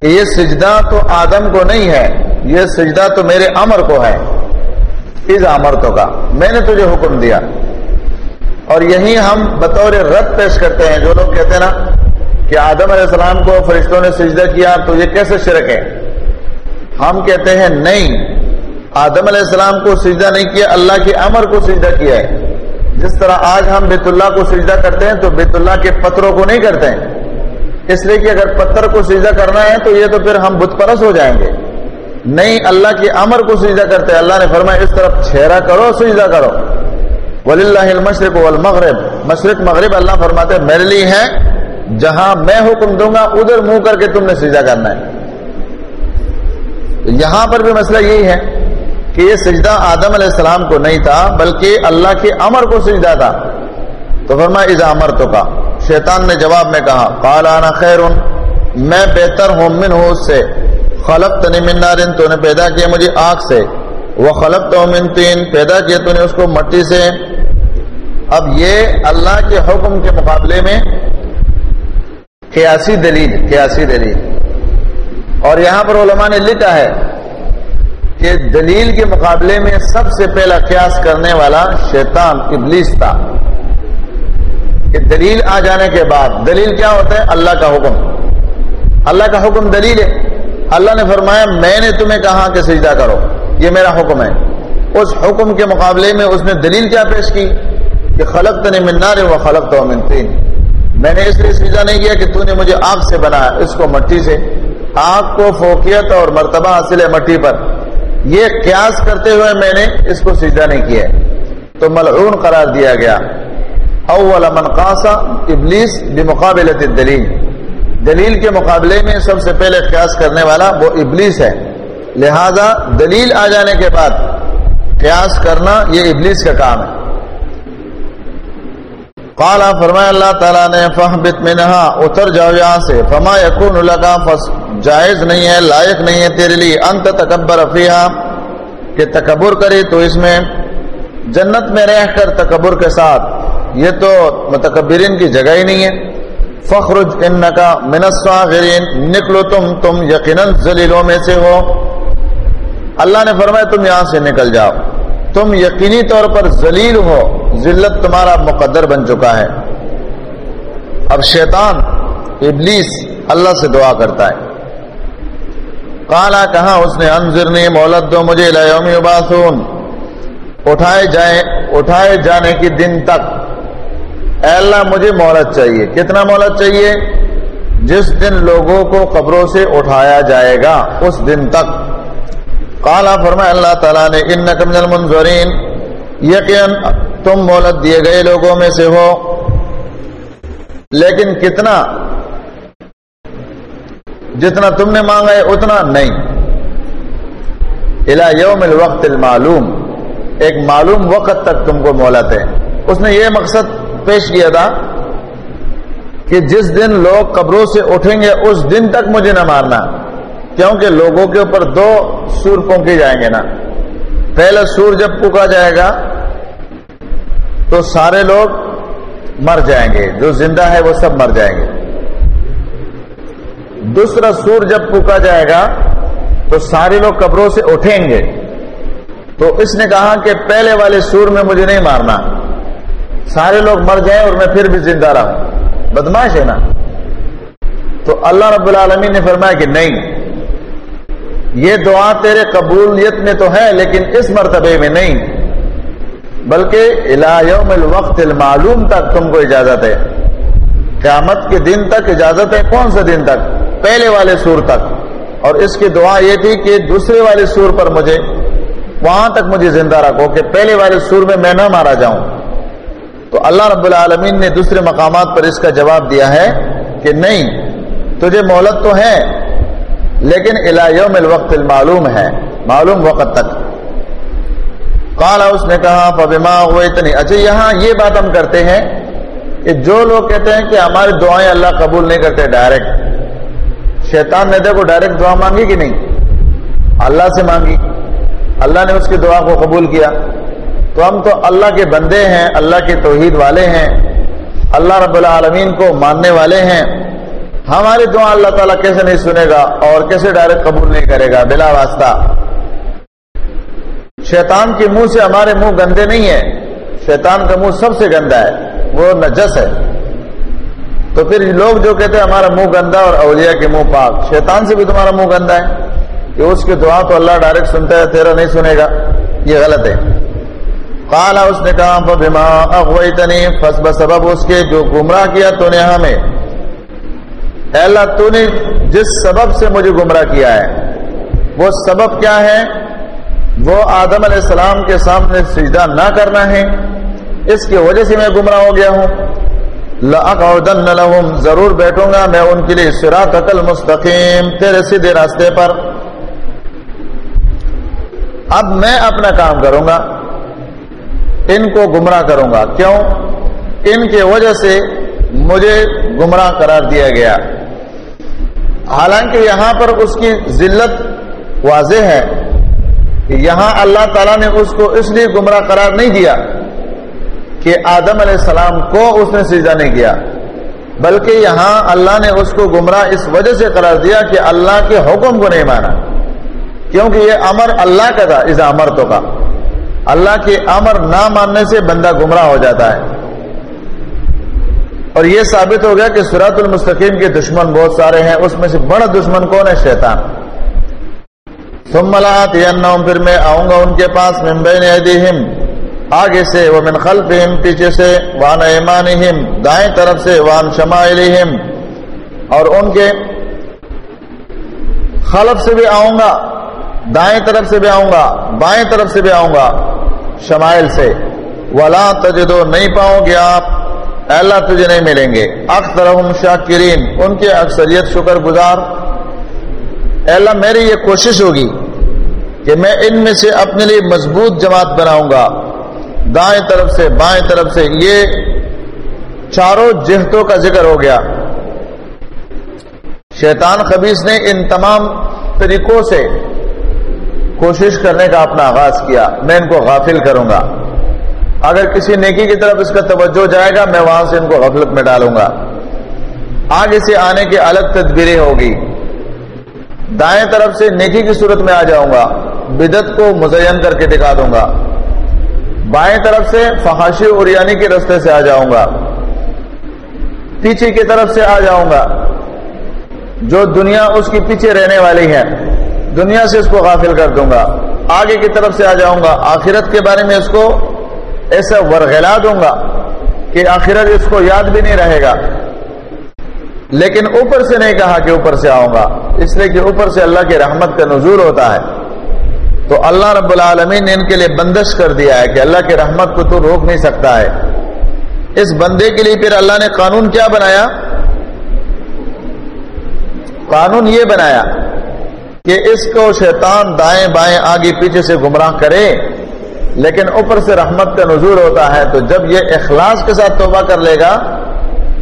کہ یہ سجدہ تو آدم کو نہیں ہے، یہ سجدہ تو میرے امر کو ہے۔ از امر کا۔ میں نے تجھے حکم دیا۔ اور یہی ہم بطور رد پیش کرتے ہیں۔ جو لوگ کہتے ہیں نا کہ آدم علیہ السلام کو فرشتوں نے سجدہ کیا، تو یہ کیسے شرک ہے؟ ہم کہتے ہیں نہیں، آدم علیہ السلام کو سجدہ نہیں کیا، اللہ کے امر کو سجدہ کیا ہے۔ جس طرح آج ہم بیت اللہ کو سجدہ کرتے ہیں، تو بیت اللہ کے پتھروں کو نہیں کرتے ہیں۔ اس لیے کہ اگر پتھر کو سجدہ کرنا ہے، تو یہ تو پھر ہم بت پرس ہو جائیں گے۔ نہیں، اللہ کے امر کو سجدہ کرتے اللہ نے فرمایا، اس طرف چہرہ کرو، سجدہ کرو۔ ولی اللہ المشرق والمغرب۔ مشرق، مغرب، اللہ فرماتے میرے لیے ہے، جہاں میں حکم دوں گا، ادھر منہ کر کے تم نے سجدہ کرنا ہے۔ یہاں پر بھی مسئلہ یہی ہے کہ یہ سجدہ آدم علیہ السلام کو نہیں تھا، بلکہ اللہ کے امر کو سجدہ تھا۔ تو فرما اذا امر تو کا شیطان نے جواب میں کہا، قال انا خیر میں بہتر ہوں من ہوں اس سے۔ خلق تنی من نارن تو نے پیدا کیا مجھے آگ سے۔ وہ خلق تو من تین، پیدا کیا تو نے اس کو مٹی سے۔ اب یہ اللہ کے حکم کے مقابلے میں قیاسی دلیل قیاسی دلیل۔ اور یہاں پر علماء نے لکھا ہے کہ دلیل کے مقابلے میں سب سے پہلا قیاس کرنے والا شیطان، ابلیس تھا۔ کہ دلیل آ جانے کے بعد، دلیل کیا ہوتا ہے؟ اللہ کا حکم۔ اللہ کا حکم دلیل ہے۔ اللہ نے فرمایا، میں نے تمہیں کہا کہ سجدہ کرو۔ یہ میرا حکم ہے۔ اس حکم کے مقابلے میں اس نے دلیل کیا پیش کی؟ کہ خلق تو من نار و خلق تو من تین۔ میں نے اس لیے سجدہ نہیں کیا کہ تو نے مجھے آگ سے بنایا، اس کو مٹی سے۔ آگ کو فوقیت اور مرتبہ حاصل ہے مٹی پر۔ یہ قیاس کرتے ہوئے میں نے اس کو سجدہ نہیں کیا۔ تو ملعون قرار دیا گیا۔ اول من قاسا ابلیس بمقابل دلیل دلیل کے مقابلے میں سب سے پہلے قیاس کرنے والا وہ ابلیس ہے۔ لہذا دلیل آ جانے کے بعد قیاس کرنا یہ ابلیس کا کام ہے۔ قالا فرمایا اللہ تعالیٰ نے فہبت منہا، اتر جاؤ یہاں سے۔ فما یکون لگا جائز نہیں ہے، لائق نہیں ہے تیرے لیے۔ انت تکبر افیہ کہ تکبر کری تو اس میں جنت میں رہ کر تکبر کے ساتھ۔ یہ تو متکبرین کی جگہ ہی نہیں ہے۔ فخرج ان کا منسواغرین نکلو تم تم یقیناً ذلیلوں میں سے ہو۔ اللہ نے فرمایا، تم یہاں سے نکل جاؤ۔ تم یقینی طور پر ذلیل ہو، ذلت تمہارا مقدر بن چکا ہے۔ اب شیطان، ابلیس اللہ سے دعا کرتا ہے۔ کالا کہاں اس نے انضرنی مولت دو مجھے لیوم یباسون اٹھائے جائیں اٹھائے جانے کی دن تک اے اللہ مجھے مہلت چاہیے۔ کتنا مہلت چاہیے؟ جس دن لوگوں کو قبروں سے اٹھایا جائے گا، اس دن تک۔ کالا فرمایا، اللہ تعالیٰ نے ان نقم المنظرین۔ یقین تم مہلت دیے گئے لوگوں میں سے ہو۔ لیکن کتنا؟ جتنا تم نے مانگا ہے، اتنا نہیں۔ الا یوم الوقت المعلوم۔ ایک معلوم وقت تک تم کو مہلت ہے۔ اس نے یہ مقصد پیش کیا تھا کہ جس دن لوگ قبروں سے اٹھیں گے، اس دن تک مجھے نہ مارنا، کیونکہ لوگوں کے اوپر دو سور پونکے جائیں گے نا۔ پہلا سور جب پوکا جائے گا، تو سارے لوگ مر جائیں گے، جو زندہ ہے وہ سب مر جائیں گے۔ دوسرا سور جب پوکا جائے گا، تو سارے لوگ قبروں سے اٹھیں گے۔ تو اس نے کہا کہ پہلے والے سور میں مجھے نہیں مارنا۔ سارے لوگ مر جائیں اور میں پھر بھی زندہ رہوں بدماش ہے نا۔ تو اللہ رب العالمین نے فرمایا کہ نہیں، یہ دعا تیرے قبولیت میں تو ہے، لیکن اس مرتبے میں نہیں۔ بلکہ یوم الوقت المعلوم تک تم کو اجازت ہے۔ قیامت کے دن تک اجازت ہے، کون سے دن تک؟ پہلے والے سور تک۔ اور اس کی دعا یہ تھی کہ دوسرے والے سور پر مجھے، وہاں تک مجھے زندہ رکھو کہ پہلے والے سور میں میں نہ مارا جاؤں۔ تو اللہ رب العالمین نے دوسرے مقامات پر اس کا جواب دیا ہے کہ نہیں، تجھے مہلت تو ہے، لیکن یوم الوقت المعلوم ہے، معلوم وقت تک۔ کالا اس نے کہا، فبما اتنی اچھا یہاں یہ بات ہم کرتے ہیں کہ جو لوگ کہتے ہیں کہ ہماری دعائیں اللہ قبول نہیں کرتے ڈائریکٹ شیطان نے دیکھو ڈائریکٹ دعا مانگی کہ نہیں؟ اللہ سے مانگی۔ اللہ نے اس کی دعا کو قبول کیا۔ تو ہم تو اللہ کے بندے ہیں، اللہ کے توحید والے ہیں۔ اللہ رب العالمین کو ماننے والے ہیں۔ ہماری دعا اللہ تعالیٰ کیسے نہیں سنے گا اور کیسے ڈائریکٹ قبول نہیں کرے گا؟ بلا واسطہ۔ شیطان کے منہ سے ہمارے منہ گندے نہیں ہیں۔ شیطان کا منہ سب سے گندا ہے۔ وہ نجس ہے۔ تو پھر لوگ جو کہتے ہیں ہمارا منہ گندا اور اولیاء کے منہ پاک، شیطان سے بھی تمہارا منہ گندا ہے۔ کہ اس کی دعا تو اللہ ڈائریکٹ سنتا ہے، تیرا نہیں سنے گا۔ یہ غلط ہے۔ کالا اس نے کہا فس بسبب اس کے جو گمراہ کیا تو نے ہمیں۔ اے اللہ، تو نے جس سبب سے مجھے گمراہ کیا ہے، وہ سبب کیا ہے؟ وہ آدم علیہ السلام کے سامنے سجدہ نہ کرنا ہے، اس کی وجہ سے میں گمراہ ہو گیا ہوں۔ لَأَقْعُدَنَّ لَهُمْ، ضرور بیٹھوں گا میں ان کے لیے صراطک المستقیم، تیرے سیدھے راستے پر۔ اب میں اپنا کام کروں گا۔ ان کو گمراہ کروں گا۔ کیوں؟ ان کے وجہ سے مجھے گمراہ قرار دیا گیا۔ حالانکہ یہاں پر اس کی ذلت واضح ہے کہ یہاں اللہ تعالیٰ نے اس کو اس لیے گمراہ قرار نہیں دیا کہ آدم علیہ السلام کو اس نے سجدہ نہیں کیا، بلکہ یہاں اللہ نے اس کو گمراہ اس وجہ سے قرار دیا کہ اللہ کے حکم کو نہیں مانا۔ کیونکہ یہ امر اللہ کا تھا، اس امر تو کا۔ اللہ کے امر نہ ماننے سے بندہ گمراہ ہو جاتا ہے۔ اور یہ ثابت ہو گیا کہ سورت المستقیم کے دشمن بہت سارے ہیں، اس میں سے بڑا دشمن کون ہے؟ شیطان۔ ثم لآتینہم پھر میں آؤں گا ان کے پاس من بین ایدیہم۔ آگے سے، ومن خلفہم، پیچھے سے وان ایمانہم۔ دائیں طرف سے وان شمائلہم۔ اور ان کے خلف سے بھی آؤں گا، دائیں طرف سے بھی آؤں گا، بائیں طرف سے بھی آؤں گا۔ شمائل سے۔ ولا تجدو نہیں پاؤ گے آپ۔ اللہ، تجھے نہیں ملیں گے۔ اکثر شاکرین، ان کے اکثریت شکر گزار اللہ، میری یہ کوشش ہوگی کہ میں ان میں سے اپنے لیے مضبوط جماعت بناؤں گا۔ دائیں طرف سے، بائیں طرف سے۔ یہ چاروں جہتوں کا ذکر ہو گیا۔ شیطان خبیص نے ان تمام طریقوں سے کوشش کرنے کا اپنا آغاز کیا، میں ان کو غافل کروں گا۔ اگر کسی نیکی کی طرف اس کا توجہ جائے گا، میں وہاں سے ان کو غفلت میں ڈالوں گا۔ آگے سے آنے کی الگ تدبیریں ہوگی۔ دائیں طرف سے نیکی کی صورت میں آ جاؤں گا بدت کو مزین کر کے دکھا دوں گا۔ بائیں طرف سے فحاشی اور یعنی کے رستے سے آ جاؤں گا۔ پیچھے کی طرف سے آ جاؤں گا۔ جو دنیا اس کی پیچھے رہنے والی ہے دنیا سے اس کو غافل کر دوں گا، آگے کی طرف سے آ جاؤں گا، آخرت کے بارے میں اس کو ایسا ورغلا دوں گا کہ آخرت اس کو یاد بھی نہیں رہے گا۔ لیکن اوپر سے نہیں کہا کہ اوپر سے آؤں گا، اس لیے کہ اوپر سے اللہ کی رحمت کا نزول ہوتا ہے۔ تو اللہ رب العالمین نے ان کے لیے بندش کر دیا ہے کہ اللہ کی رحمت کو تو روک نہیں سکتا ہے۔ اس بندے کے لیے پھر اللہ نے قانون کیا بنایا؟ قانون یہ بنایا کہ اس کو شیطان دائیں بائیں آگے پیچھے سے گمراہ کرے، لیکن اوپر سے رحمت کا نزول ہوتا ہے تو جب یہ اخلاص کے ساتھ توبہ کر لے گا،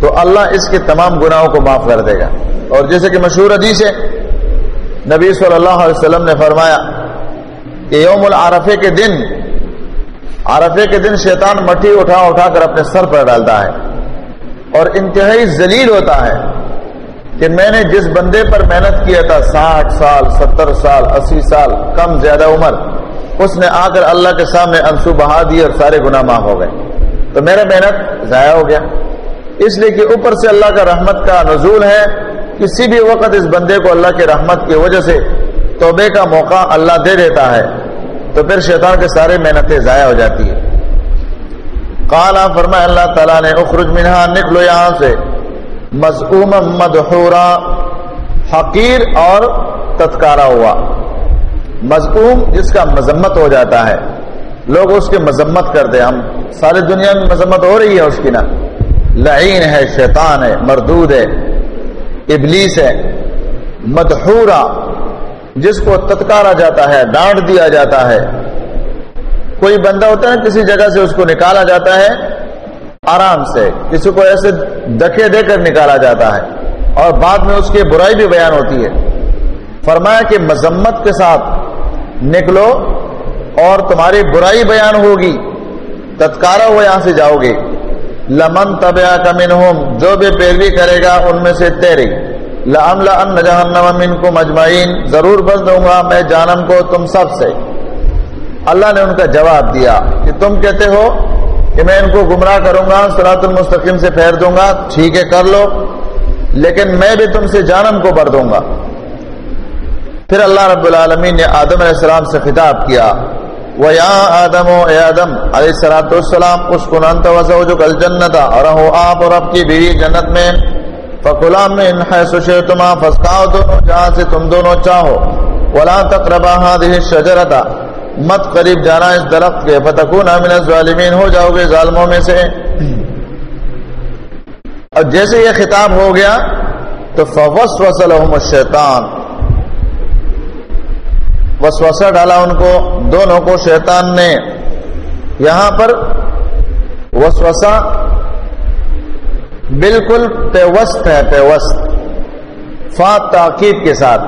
تو اللہ اس کے تمام گناہوں کو معاف کر دے گا۔ اور جیسے کہ مشہور حدیث ہے، نبی صلی اللہ علیہ وسلم نے فرمایا کہ یوم العرفے کے دن عرفے کے دن شیطان مٹی اٹھا اٹھا کر اپنے سر پر ڈالتا ہے اور انتہائی ذلیل ہوتا ہے۔ کہ میں نے جس بندے پر محنت کیا تھا، ساٹھ سال، ستر سال، اسی سال، کم زیادہ عمر، اس نے آ کر اللہ کے سامنے انسو بہا دی اور سارے گناہ معاف ہو گئے۔ تو میرا محنت ضائع ہو گیا۔ اس لیے کہ اوپر سے اللہ کا رحمت کا نزول ہے، کسی بھی وقت اس بندے کو اللہ کی رحمت کی وجہ سے توبے کا موقع اللہ دے دیتا ہے، تو پھر شیطان کے سارے محنتیں ضائع ہو جاتی ہے کالا فرمائے اللہ تعالیٰ نے، اخرج منہا، نکلو یہاں سے۔ مضعوم مدحورا، حقیر اور تتکارا ہوا۔ مضموم جس کا مذمت ہو جاتا ہے۔ لوگ اس کی مذمت کرتے ہم ساری دنیا میں مذمت ہو رہی ہے اس کی نا۔ لعین ہے، شیطان ہے، مردود ہے۔ ابلیس ہے، مدحورا۔ جس کو تتکارا جاتا ہے، ڈانٹ دیا جاتا ہے۔ کوئی بندہ ہوتا ہے کسی جگہ سے اس کو نکالا جاتا ہے۔ آرام سے، کسی کو ایسے دکے دے کر نکالا جاتا ہے اور بعد میں اس کی برائی بھی بیان ہوتی ہے۔ فرمایا کہ مذمت کے ساتھ نکلو اور تمہاری برائی بیان ہوگی، تتکارا ہو یہاں سے جاؤ گے۔ لمن طبع کمن جو بھی پیروی کرے گا ان میں سے تیری۔ لم لن جہنم من کو مجمعین ضرور بس دوں گا میں جانم کو تم سب سے۔ اللہ نے ان کا جواب دیا کہ تم کہتے ہو کہ میں ان کو گمراہ کروں گا سرات المستقیم سے پھیر دوں گا، ٹھیک ہے، کر لو، لیکن میں بھی تم سے جانم کو بھر دوں گا۔ پھر اللہ رب العالمین نے آدم علیہ السلام سے خطاب کیا، وہ یا آدم و اے آدم، علیہ السلام السلام اس کو نانتا وزا جو کل جنت اور رہو آپ اور آپ کی بیوی جنت میں۔ فکلا میں تما فسکاؤ دونوں جہاں سے تم دونوں چاہو۔ ولا تقربا هذه الشجرة مت قریب جانا اس درخت کے۔ فتکون من الظالمین، ہو جاؤ گے ظالموں میں سے۔ اور جیسے یہ خطاب ہو گیا، تو فوسوس لهم الشیطان۔ وسوسہ ڈالا ان کو، دونوں کو شیطان نے۔ یہاں پر وسوسہ بالکل پیوست ہے، پیوست۔ فا تاکید کے ساتھ،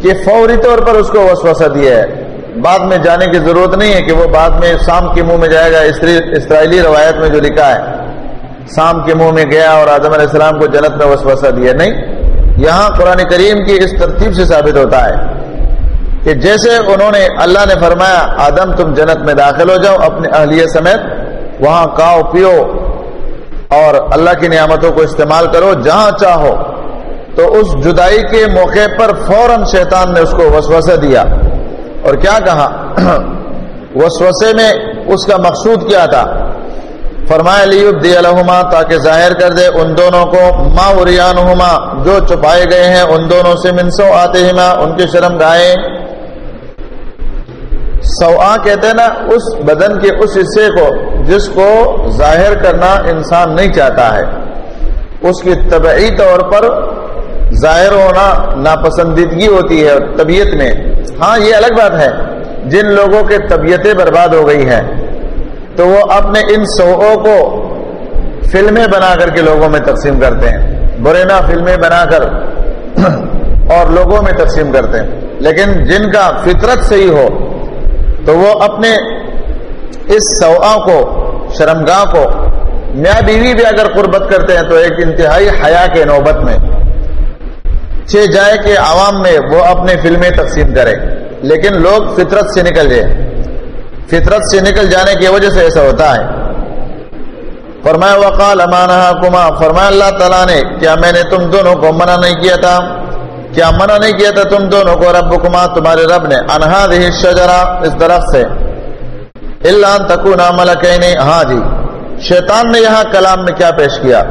کہ فوری طور پر اس کو وسوسہ دیا ہے۔ بعد میں جانے کی ضرورت نہیں ہے کہ وہ بعد میں سام کے منہ میں جائے گا۔ اسرائیلی روایت میں جو لکھا ہے، سام کے منہ میں گیا اور آدم علیہ السلام کو جنت میں وسوسہ دیا۔ نہیں، یہاں قرآن کریم کی اس ترتیب سے ثابت ہوتا ہے کہ جیسے انہوں نے اللہ نے فرمایا، آدم تم جنت میں داخل ہو جاؤ، اپنے اہلیہ سمیت وہاں کاؤ پیو اور اللہ کی نعمتوں کو استعمال کرو جہاں چاہو۔ تو اس جدائی کے موقع پر فوراً شیطان نے اس کو وسوسہ دیا۔ اور کیا کہا؟ وسوسے میں اس کا مقصود کیا تھا؟ فرمایا لیب دی الحما تاکہ ظاہر کر دے ان دونوں کو ماں اریان جو چھپائے گئے ہیں، ان دونوں سے منسو آتے ہی ان کی شرم گائے۔ سوا کہتے ہیں نا، اس بدن کے اس حصے کو، جس کو ظاہر کرنا انسان نہیں چاہتا ہے۔ اس کی طبعی طور پر ظاہر ہونا ناپسندیدگی ہوتی ہے طبیعت میں۔ ہاں یہ الگ بات ہے۔ جن لوگوں کے طبیعتیں برباد ہو گئی ہیں، تو وہ اپنے ان سوؤں کو فلمیں بنا کر کے لوگوں میں تقسیم کرتے ہیں۔ برینا فلمیں بنا کر [clears throat] اور لوگوں میں تقسیم کرتے ہیں۔ لیکن جن کا فطرت صحیح ہو، تو وہ اپنے اس سوا کو، شرمگاہ کو میاں بیوی بھی اگر قربت کرتے ہیں تو ایک انتہائی حیا کے نوبت میں۔ چھ جائے کہ عوام میں وہ اپنے فلمیں تقسیم کرے۔ لیکن لوگ فطرت سے نکل جائے فطرت سے نکل جانے کی وجہ سے ایسا ہوتا ہے۔ فرمایا، وقال امانہ کما فرمایا، اللہ تعالیٰ نے، کیا میں نے تم دونوں کو منع نہیں کیا تھا؟ کیا منع نہیں کیا تھا تم دونوں کو رب کما تمہارے رب نے انہا شجرا اس درخت سے۔ اللہ تکونا ملکین ہاں جی شیطان نے یہاں کلام میں کیا پیش کیا؟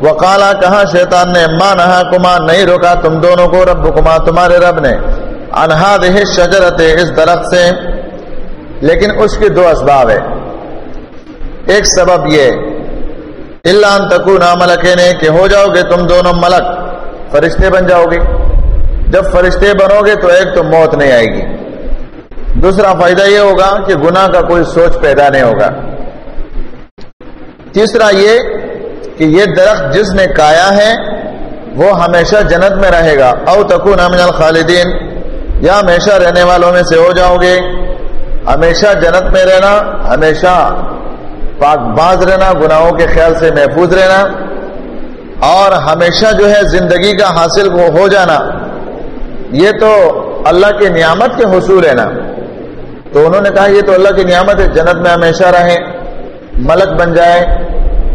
وقالا کہا شیطان نے ماں نہا کما نہیں روکا تم دونوں کو رب کما تمہارے رب نے۔ انہا دہ شجرت اس درخت سے۔ لیکن اس کے دو اسباب ہے ایک سبب یہ اللہ تکو ملک نے کہ ہو جاؤ گے تم دونوں ملک، فرشتے بن جاؤ گے۔ جب فرشتے بنو گے، تو ایک تو موت نہیں آئے گی۔ دوسرا فائدہ یہ ہوگا کہ گناہ کا کوئی سوچ پیدا نہیں ہوگا۔ تیسرا یہ کہ یہ درخت جس نے کایا ہے، وہ ہمیشہ جنت میں رہے گا۔ او تکون من الخالدین یا ہمیشہ رہنے والوں میں سے ہو جاؤ گے۔ ہمیشہ جنت میں رہنا، ہمیشہ پاک باز رہنا، گناہوں کے خیال سے محفوظ رہنا۔ اور ہمیشہ جو ہے زندگی کا حاصل وہ ہو جانا۔ یہ تو اللہ کی نعمت کے حصول ہے نا۔ تو انہوں نے کہا یہ تو اللہ کی نعمت ہے، جنت میں ہمیشہ رہیں۔ ملک بن جائے۔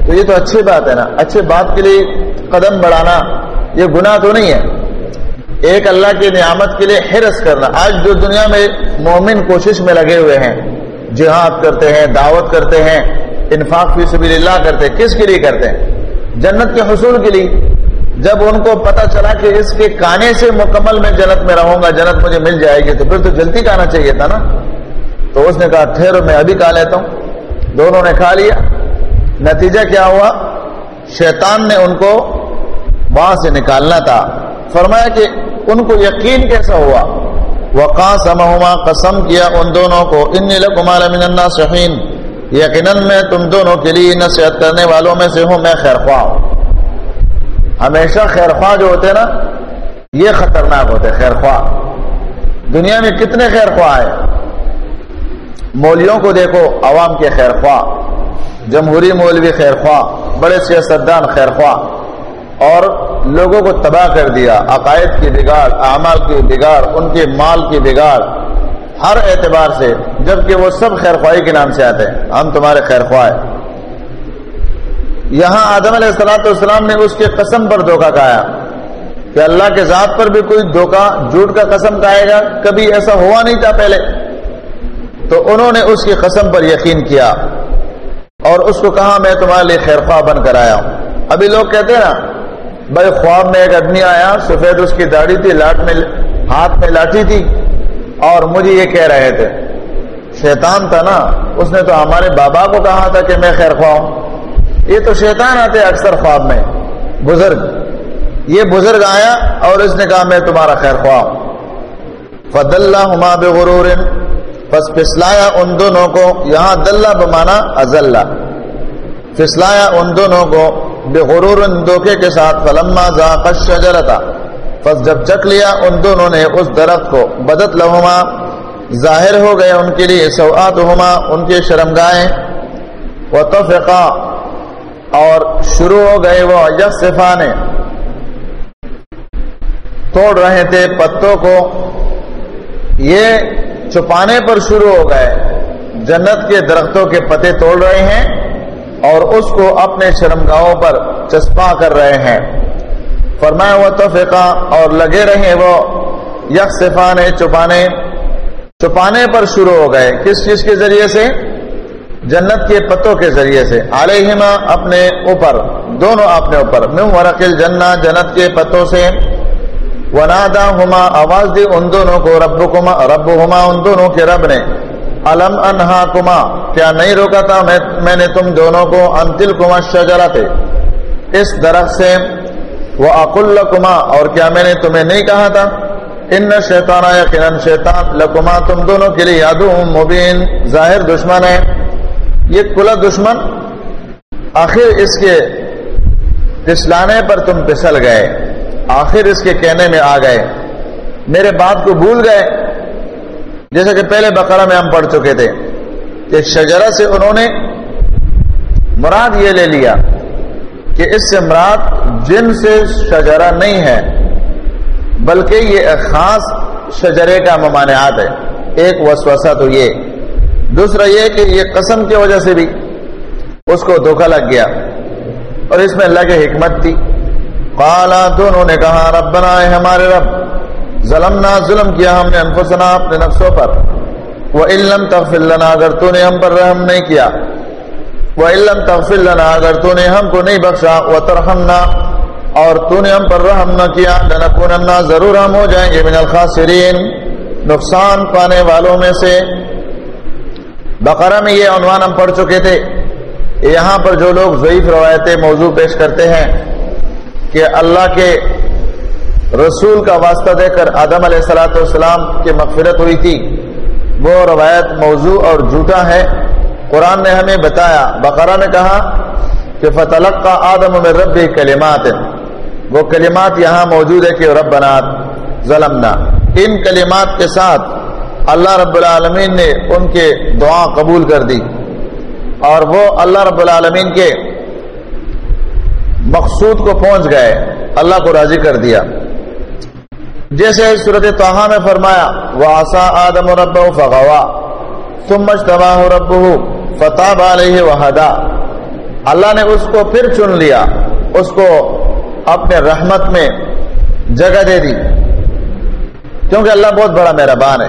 تو یہ تو اچھی بات ہے نا۔ اچھے بات کے لیے قدم بڑھانا یہ گناہ تو نہیں ہے۔ ایک اللہ کی نعمت کے لیے حرس کرنا۔ آج جو دنیا میں مومن کوشش میں لگے ہوئے ہیں، جہاد کرتے ہیں، دعوت کرتے ہیں، انفاق فی سبیل اللہ کرتے ہیں، کس کے لیے کرتے ہیں؟ جنت کے حصول کے لیے۔ جب ان کو پتا چلا کہ اس کے کانے سے مکمل میں جنت میں رہوں گا، جنت مجھے مل جائے گی، تو پھر تو جلدی کھانا چاہیے تھا نا۔ تو اس نے کہا، ٹھہرو، میں ابھی کھا لیتا ہوں۔ دونوں نے کھا لیا۔ نتیجہ کیا ہوا؟ شیطان نے ان کو وہاں سے نکالنا تھا۔ فرمایا کہ ان کو یقین کیسا ہوا؟ وقا سما قسم کیا ان دونوں کو ان من شہین یقیناً میں تم دونوں کے لیے نصیحت کرنے والوں میں سے ہوں، میں خیر خواہ ہوں۔ ہمیشہ خیر خواہ جو ہوتے نا، یہ خطرناک ہوتے خیر خواہ دنیا میں کتنے خیر خواہ ہیں مولیوں کو دیکھو، عوام کے خیر خواہ جمہوری مولوی خیر خواہ بڑے سیاستدان خیر خواہ اور لوگوں کو تباہ کر دیا، عقائد کی بگاڑ، اعمال کی بگاڑ، ان کے مال کی بگاڑ، ہر اعتبار سے، جبکہ وہ سب خیر خواہی کے نام سے آتے ہیں۔ ہم تمہارے خیر خواہ یہاں آدم علیہ السلاۃ والسلام نے اس کے قسم پر دھوکہ کھایا۔ کہ اللہ کے ذات پر بھی کوئی دھوکہ، جھوٹ کا قسم کہے گا، کبھی ایسا ہوا نہیں تھا پہلے۔ تو انہوں نے اس کی قسم پر یقین کیا۔ اور اس کو کہا، میں تمہارے لیے خیر خواہ بن کر آیا ہوں. ابھی لوگ کہتے ہیں نا، بھائی خواب میں ایک آدمی آیا، سفید اس کی داڑھی تھی، لاٹ میں، ہاتھ میں لاٹھی تھی اور مجھے یہ کہہ رہے تھے. شیطان تھا نا، اس نے تو ہمارے بابا کو کہا تھا کہ میں خیر خواہ ہوں۔ یہ تو شیطان آتے اکثر خواب میں۔ بزرگ، یہ بزرگ آیا اور اس نے کہا، میں تمہارا خیر خواہ ہوں۔ فد اللہ بغرور پس پسلایا ان دونوں کو، یہاں دلہ بمانا ازلہ۔ پسلایا ان دونوں کو بے غرور دھوکے کے ساتھ، فلما ذاق الشجرتا۔ پس جب چک لیا، ان دونوں نے اس درخت کو۔ بدت لہما، ظاہر ہو گئے ان کے لیے سوآت ہما ان کے شرمگاہیں۔ وطفقا، اور شروع ہو گئے وہ یصفانے توڑ رہے تھے پتوں کو۔ یہ چھپانے پر شروع ہو گئے۔ جنت کے درختوں کے پتے توڑ رہے ہیں اور اس کو اپنے شرمگاہوں پر چسپا کر رہے ہیں۔ فرمایا وہ توفیقہ اور لگے رہے وہ۔ یک صفانے چھپانے۔ چھپانے پر شروع ہو گئے۔ کس چیز کے ذریعے سے؟ جنت کے پتوں کے ذریعے سے۔ علیہما اپنے اوپر، دونوں اپنے اوپر۔ میں ورقل جنہ جنت کے پتوں سے۔ ونادا ہما آواز دی ان دونوں کو رب کما رب ہما ان دونوں کے رب نے۔ الم انہا کما کیا نہیں روکا تھا میں نے تم دونوں کو انتل کما شجرا تھے۔ اس درخت سے وہ اقل کما اور کیا میں نے تمہیں نہیں کہا تھا؟ ان شیطان یقیناً شیطان، لکما، تم دونوں کے لیے یادو مبین، ظاہر دشمن ہے۔ یہ کلا دشمن، آخر اس کے پسلانے پر تم پسل گئے۔ آخر اس کے کہنے میں آ گئے، میرے بات کو بھول گئے۔ جیسا کہ پہلے بقرہ میں ہم پڑھ چکے تھے کہ شجرہ سے انہوں نے مراد یہ لے لیا کہ اس سے مراد جن سے شجرہ نہیں ہے، بلکہ یہ ایک خاص شجرے کا ممانعات ہے۔ ایک وسوسہ تو یہ۔ دوسرا یہ کہ یہ قسم کی وجہ سے بھی اس کو دھوکہ لگ گیا اور اس میں اللہ کی حکمت تھی۔ قالا دونوں نے کہا، ربنا، اے ہمارے رب، ظلمنا، ظلم کیا ہم نے انفسنا اپنے نفسوں پر۔ وہ علم تغفر لنا، اگر تو نے ہم پر رحم نہیں کیا۔ وہ علم تغفر لنا، اگر تو نے ہم کو نہیں بخشا۔ وہ ترحمنا اور تو نے ہم پر رحم نہ کیا۔ لنکوننا ضرور ہم ہو جائیں گے من الخاسرین۔ نقصان پانے والوں میں سے۔ بقرہ میں یہ عنوان ہم پڑھ چکے تھے۔ یہاں پر جو لوگ ضعیف روایتیں موضوع پیش کرتے ہیں کہ اللہ کے رسول کا واسطہ دے کر آدم علیہ السلاۃ والسلام کی مغفرت ہوئی تھی۔ وہ روایت موضوع اور جھوٹا ہے۔ قرآن نے ہمیں بتایا، بقرہ نے کہا کہ فتلق کا آدم میں رب کلمات وہ کلمات یہاں موجود ہے کہ رب بنات ظلمنا۔ ان کلمات کے ساتھ اللہ رب العالمین نے ان کے دعا قبول کر دی۔ اور وہ اللہ رب العالمین کے مقصود کو پہنچ گئے، اللہ کو راضی کر دیا۔ جیسے صورت توحا میں فرمایا وہ آسا آدم و رب فغوا تم مشتبہ رب فتح علیہ وحدا۔ اللہ نے اس کو پھر چن لیا، اس کو اپنے رحمت میں جگہ دے دی۔ کیونکہ اللہ بہت بڑا مہربان ہے۔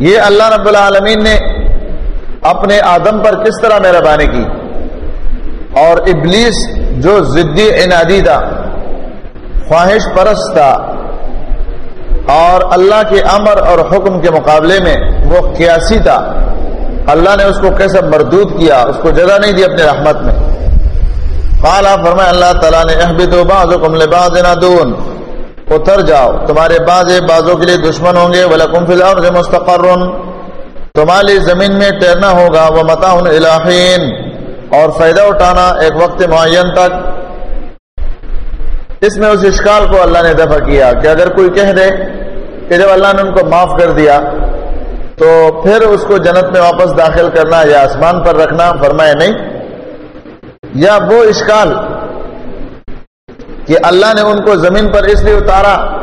یہ اللہ رب العالمین نے اپنے آدم پر کس طرح مہربانی کی؟ اور ابلیس جو ضدی انادی تھا خواہش پرست تھا اور اللہ کے امر اور حکم کے مقابلے میں وہ قیاسی تھا۔ اللہ نے اس کو کیسے مردود کیا؟ اس کو جگہ نہیں دی اپنے رحمت میں۔ قالا فرمائے، اللہ تعالیٰ نے احبتو بعضکم لبعض دون۔ اتر جاؤ، تمہارے بعض بعضوں کے لیے دشمن ہوں گے۔ وَلَكُمْ فِي الْأَرْضِ مُسْتَقَرٌ۔ تمہاری زمین میں ٹہرنا ہوگا۔ وہ متا الہین اور فائدہ اٹھانا ایک وقت معین تک۔ اس میں اس اشکال کو اللہ نے دفع کیا کہ اگر کوئی کہہ دے کہ جب اللہ نے ان کو معاف کر دیا، تو پھر اس کو جنت میں واپس داخل کرنا یا آسمان پر رکھنا فرمائے نہیں۔ یا وہ اشکال کہ اللہ نے ان کو زمین پر اس لیے اتارا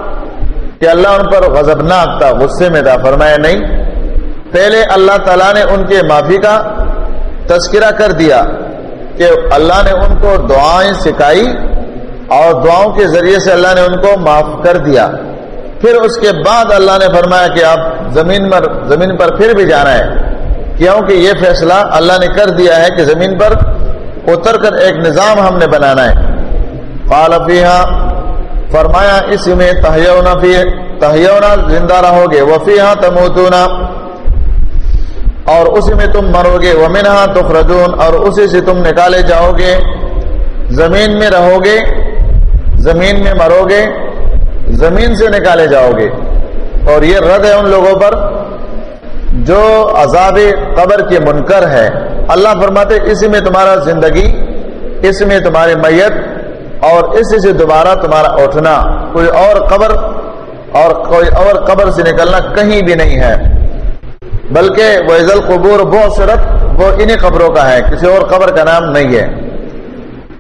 کہ اللہ ان پر غضبناک تھا، غصے میں تھا، فرمایا نہیں۔ پہلے اللہ تعالیٰ نے ان کے معافی کا تذکرہ کر دیا کہ اللہ نے ان کو دعائیں سکھائی اور دعاؤں کے ذریعے سے اللہ نے ان کو معاف کر دیا۔ پھر اس کے بعد اللہ نے فرمایا کہ آپ زمین پر زمین پر پھر بھی جانا ہے۔ کیونکہ یہ فیصلہ اللہ نے کر دیا ہے کہ زمین پر اتر کر ایک نظام ہم نے بنانا ہے۔ قالفیہ فرمایا، اس میں تہیونا فی تہیونا زندہ رہو گے۔ وفیہ تموتونا۔ اور اسی میں تم مرو گے وہ منہا تو اور اسی سے تم نکالے جاؤ گے۔ زمین میں رہو گے، زمین میں مرو گے، زمین سے نکالے جاؤ گے۔ اور یہ رد ہے ان لوگوں پر جو عذاب قبر کے منکر ہے۔ اللہ فرماتے، اسی میں تمہارا زندگی اس میں تمہاری میت، اور اسی سے دوبارہ تمہارا اٹھنا۔ کوئی اور قبر، اور کوئی اور قبر سے نکلنا کہیں بھی نہیں ہے۔ بلکہ وہ عزل قبور بہت وہ انہیں قبروں کا ہے، کسی اور قبر کا نام نہیں ہے۔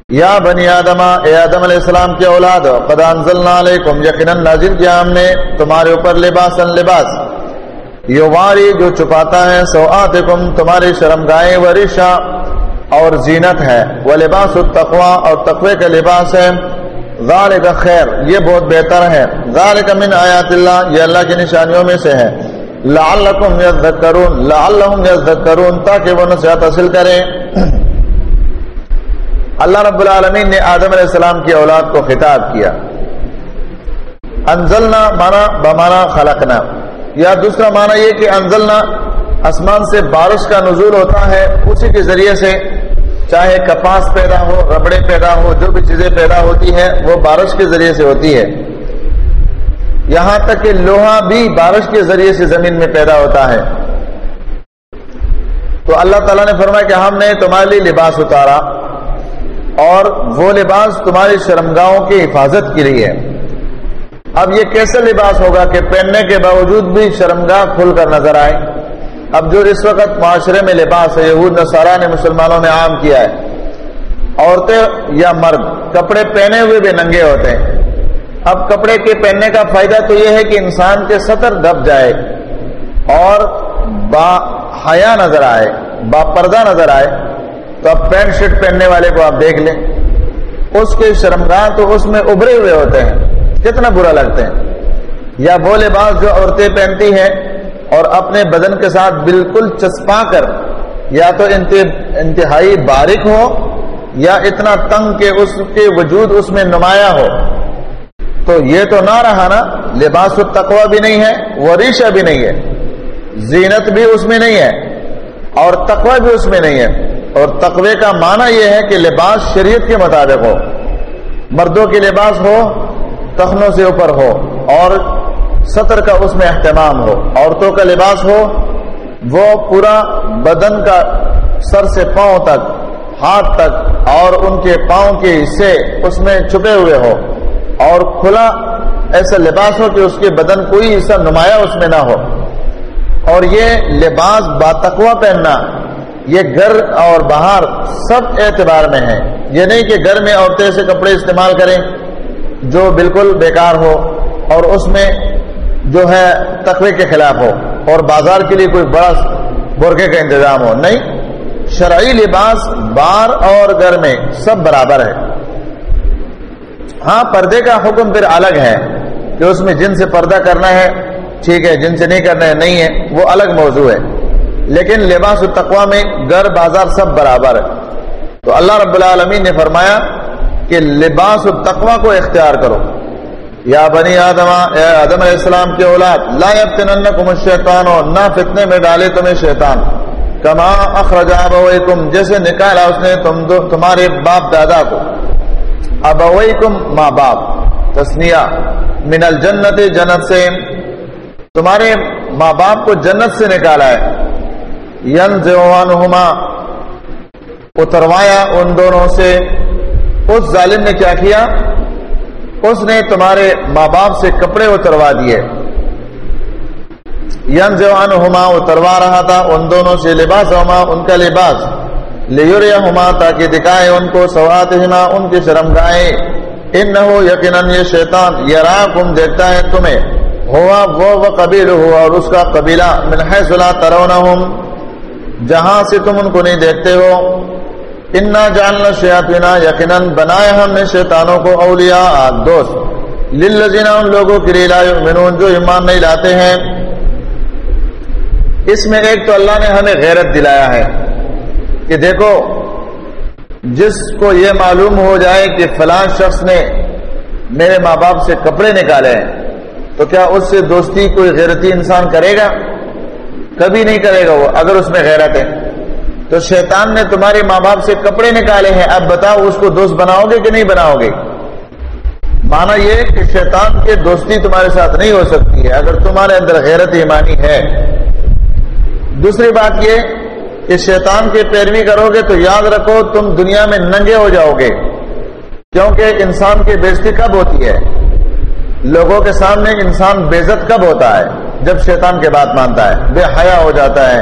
یا بنی آدم، اے آدم علیہ السلام کی اولاد، قد انزلنا علیکم یقیناً نازل کیا ہم نے، تمہارے اوپر لباس لباس۔ یواری جو چھپاتا ہے سوآتکم تمہاری شرم گائے و رشا اور زینت ہے۔ وہ لباس التقوا اور تقوی کا لباس ہے۔ ذالک خیر، یہ بہت بہتر ہے۔ ذالک من آیات اللہ، یہ اللہ کی نشانیوں میں سے ہے۔ لعلکم یذکرون، لعلہم یذکرون، تاکہ وہ نصیحت حاصل کریں۔ اللہ رب العالمین نے آدم علیہ السلام کی اولاد کو خطاب کیا۔ انزلنا مانا بمانا خلقنا۔ یا دوسرا مانا یہ کہ انزلنا آسمان سے بارش کا نزول ہوتا ہے، اسی کے ذریعے سے چاہے کپاس پیدا ہو، ربڑے پیدا ہو، جو بھی چیزیں پیدا ہوتی ہیں، وہ بارش کے ذریعے سے ہوتی ہے یہاں تک کہ لوہا بھی بارش کے ذریعے سے زمین میں پیدا ہوتا ہے۔ تو اللہ تعالیٰ نے فرمایا کہ ہم نے تمہارے لیے لباس اتارا اور وہ لباس تمہاری شرمگاہوں کی حفاظت کے لیے۔ اب یہ کیسے لباس ہوگا کہ پہننے کے باوجود بھی شرمگاہ کھل کر نظر آئے۔ اب جو اس وقت معاشرے میں لباس ہے، یہود، نصارہ نے مسلمانوں میں عام کیا ہے۔ عورتیں یا مرد، کپڑے پہنے ہوئے بھی ننگے ہوتے ہیں۔ اب کپڑے کے پہننے کا فائدہ تو یہ ہے کہ انسان کے سطر دب جائے اور با حیا نظر آئے، با پردہ نظر آئے، تو اب پینٹ شرٹ پہننے والے کو آپ دیکھ لیں۔ اس کے شرمگاہ تو اس میں ابھرے ہوئے ہوتے ہیں، کتنا برا لگتے ہیں۔ یا وہ لباس جو عورتیں پہنتی ہیں اور اپنے بدن کے ساتھ بالکل چسپا کر، یا تو انتہائی باریک ہو، یا اتنا تنگ کہ اس کے وجود اس میں نمایاں ہو۔ تو یہ تو نہ رہا نا، لباس التقوی بھی نہیں ہے وہ ریشہ بھی نہیں ہے، زینت بھی اس میں نہیں ہے اور تقوی بھی اس میں نہیں ہے۔ اور تقوی کا معنی یہ ہے کہ لباس شریعت کے مطابق ہو، مردوں کے لباس ہو، تخنوں سے اوپر ہو، اور سطر کا اس میں اہتمام ہو۔ عورتوں کا لباس ہو، وہ پورا بدن کا سر سے پاؤں تک، ہاتھ تک اور ان کے پاؤں کے حصے اس میں چھپے ہوئے ہو۔ اور کھلا ایسا لباس ہو کہ اس کے بدن کوئی حصہ نمایاں اس میں نہ ہو۔ اور یہ لباس باتقوا پہننا، یہ گھر اور باہر سب اعتبار میں ہے یہ نہیں کہ گھر میں عورتیں سے کپڑے استعمال کریں جو بالکل بیکار ہو اور اس میں جو ہے تقوی کے خلاف ہو اور بازار کے لیے کوئی بڑا برقعے کا انتظام ہو۔ نہیں، شرعی لباس بار اور گھر میں سب برابر ہے۔ ہاں پردے کا حکم پھر الگ ہے کہ اس میں جن سے پردہ کرنا ہے، ٹھیک ہے، جن سے نہیں کرنا ہے، نہیں ہے، وہ الگ موضوع ہے۔ لیکن لباس التقوا میں گھر، بازار سب برابر ہے۔ تو اللہ رب العالمین نے فرمایا کہ لباس التقوا کو اختیار کرو۔ یا بنی آدم آدم علیہ السلام کے اولاد، لا یفتننکم الشیطان، نہ فتنے میں ڈالے تمہیں شیطان۔ کما اخرج ابویکم جیسے نکالا اس نے تم دو، تمہارے باپ دادا کو۔ ابویکم ماں باپ، تسنیہ من الجنت جنت سے تمہارے ماں باپ کو جنت سے نکالا ہے۔ ینزعنہما اتروایا ان دونوں سے۔ اس ظالم نے کیا کیا؟ اس نے تمہارے ماں باپ سے کپڑے اتروا دیے۔ ینزعنہما اتروا رہا تھا ان دونوں سے، لباس ان کا لباس۔ لیورہما تاکہ دکھائے ان کو سواتہما ان کی شرم گائے۔ انہو یقیناً یہ شیطان یراکم، دیکھتا ہے تمہیں۔ ہوا وہ وہ قبیل ہوا اور اس کا قبیلہ۔ من حیث لا ترونہم، جہاں سے تم ان کو نہیں دیکھتے ہو۔ انا جاننا شیاطینا یقیناً بنائے ہم نے شیطانوں کو اولیاء، دوست۔ للذین ان لوگوں کے لیے لا یؤمنون، جو ایمان نہیں لاتے ہیں۔ اس میں ایک تو اللہ نے ہمیں غیرت دلایا ہے۔ کہ دیکھو، جس کو یہ معلوم ہو جائے کہ فلاں شخص نے میرے ماں باپ سے کپڑے نکالے ہیں، تو کیا اس سے دوستی کوئی غیرتی انسان کرے گا؟ کبھی نہیں کرے گا وہ، اگر اس میں غیرت ہے۔ تو شیطان نے تمہارے ماں باپ سے کپڑے نکالے ہیں، اب بتاؤ اس کو دوست بناؤ گے کہ نہیں بناؤ گے؟ مانا یہ کہ شیطان کے دوستی تمہارے ساتھ نہیں ہو سکتی ہے، اگر تمہارے اندر غیرت ایمانی ہے۔ دوسری بات یہ کہ شیطان کی پیروی کرو گے تو یاد رکھو تم دنیا میں ننگے ہو جاؤ گے۔ کیونکہ انسان کی بےزتی کب ہوتی ہے؟ لوگوں کے سامنے انسان بےزت کب ہوتا ہے؟ جب شیطان کے بات مانتا ہے، بے حیا ہو جاتا ہے۔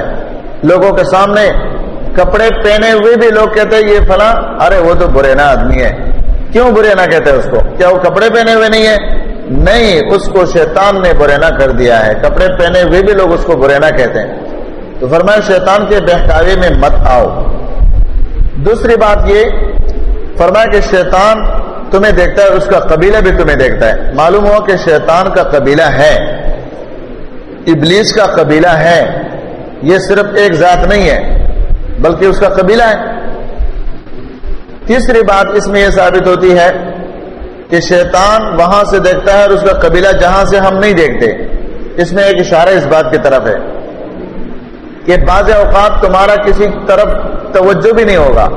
لوگوں کے سامنے کپڑے پہنے ہوئے بھی لوگ کہتے ہیں، یہ فلاں، ارے وہ تو برے نا آدمی ہے۔ کیوں برے نہ کہتے اس کو؟ کیا وہ کپڑے پہنے ہوئے نہیں ہے؟ نہیں، اس کو شیطان نے برے نہ کر دیا ہے۔ کپڑے پہنے ہوئے بھی لوگ اس کو برے نہ کہتے ہیں۔ تو فرمایا، شیطان کے بہکاوے میں مت آؤ۔ دوسری بات یہ، فرمایا کہ شیطان تمہیں دیکھتا ہے اس کا قبیلہ بھی تمہیں دیکھتا ہے۔ معلوم ہوا کہ شیطان کا قبیلہ ہے۔ ابلیس کا قبیلہ ہے۔ یہ صرف ایک ذات نہیں ہے، بلکہ اس کا قبیلہ ہے۔ تیسری بات اس میں یہ ثابت ہوتی ہے کہ شیطان وہاں سے دیکھتا ہے اور اس کا قبیلہ جہاں سے ہم نہیں دیکھتے۔ اس میں ایک اشارہ اس بات کی طرف ہے۔ کہ بعض اوقات تمہارا کسی طرف توجہ بھی نہیں ہوگا۔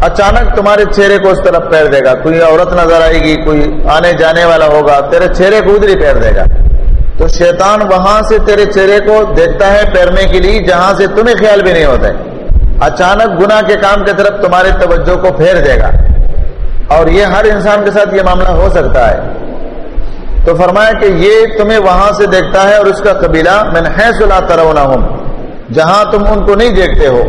اچانک تمہارے چہرے کو اس طرف پھیر دے گا۔ کوئی عورت نظر آئے گی، کوئی آنے جانے والا ہوگا، تیرے چہرے کو ادھر ہی پھیر دے گا۔ تو شیطان وہاں سے تیرے چہرے کو دیکھتا ہے پیرنے کے لیے، جہاں سے تمہیں خیال بھی نہیں ہوتا ہے۔ اچانک گناہ کے کام کی طرف تمہارے توجہ کو پھیر دے گا۔ اور یہ ہر انسان کے ساتھ یہ معاملہ ہو سکتا ہے۔ تو فرمایا کہ یہ تمہیں وہاں سے دیکھتا ہے اور اس کا قبیلہ میں نے سلا ترونا ہوں جہاں تم ان کو نہیں دیکھتے ہو۔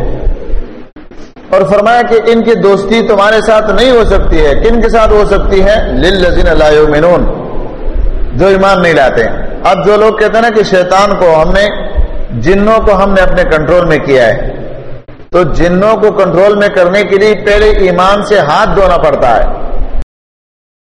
اور فرمایا کہ ان کی دوستی تمہارے ساتھ نہیں ہو سکتی ہے۔ کن کے ساتھ ہو سکتی ہے؟ للذین لا یؤمنون جو ایمان نہیں لاتے۔ اب جو لوگ کہتے ہیں نا کہ شیطان کو ہم نے جنوں کو ہم نے اپنے کنٹرول میں کیا ہے۔ تو جنوں کو کنٹرول میں کرنے کے لیے پہلے ایمان سے ہاتھ دھونا پڑتا ہے۔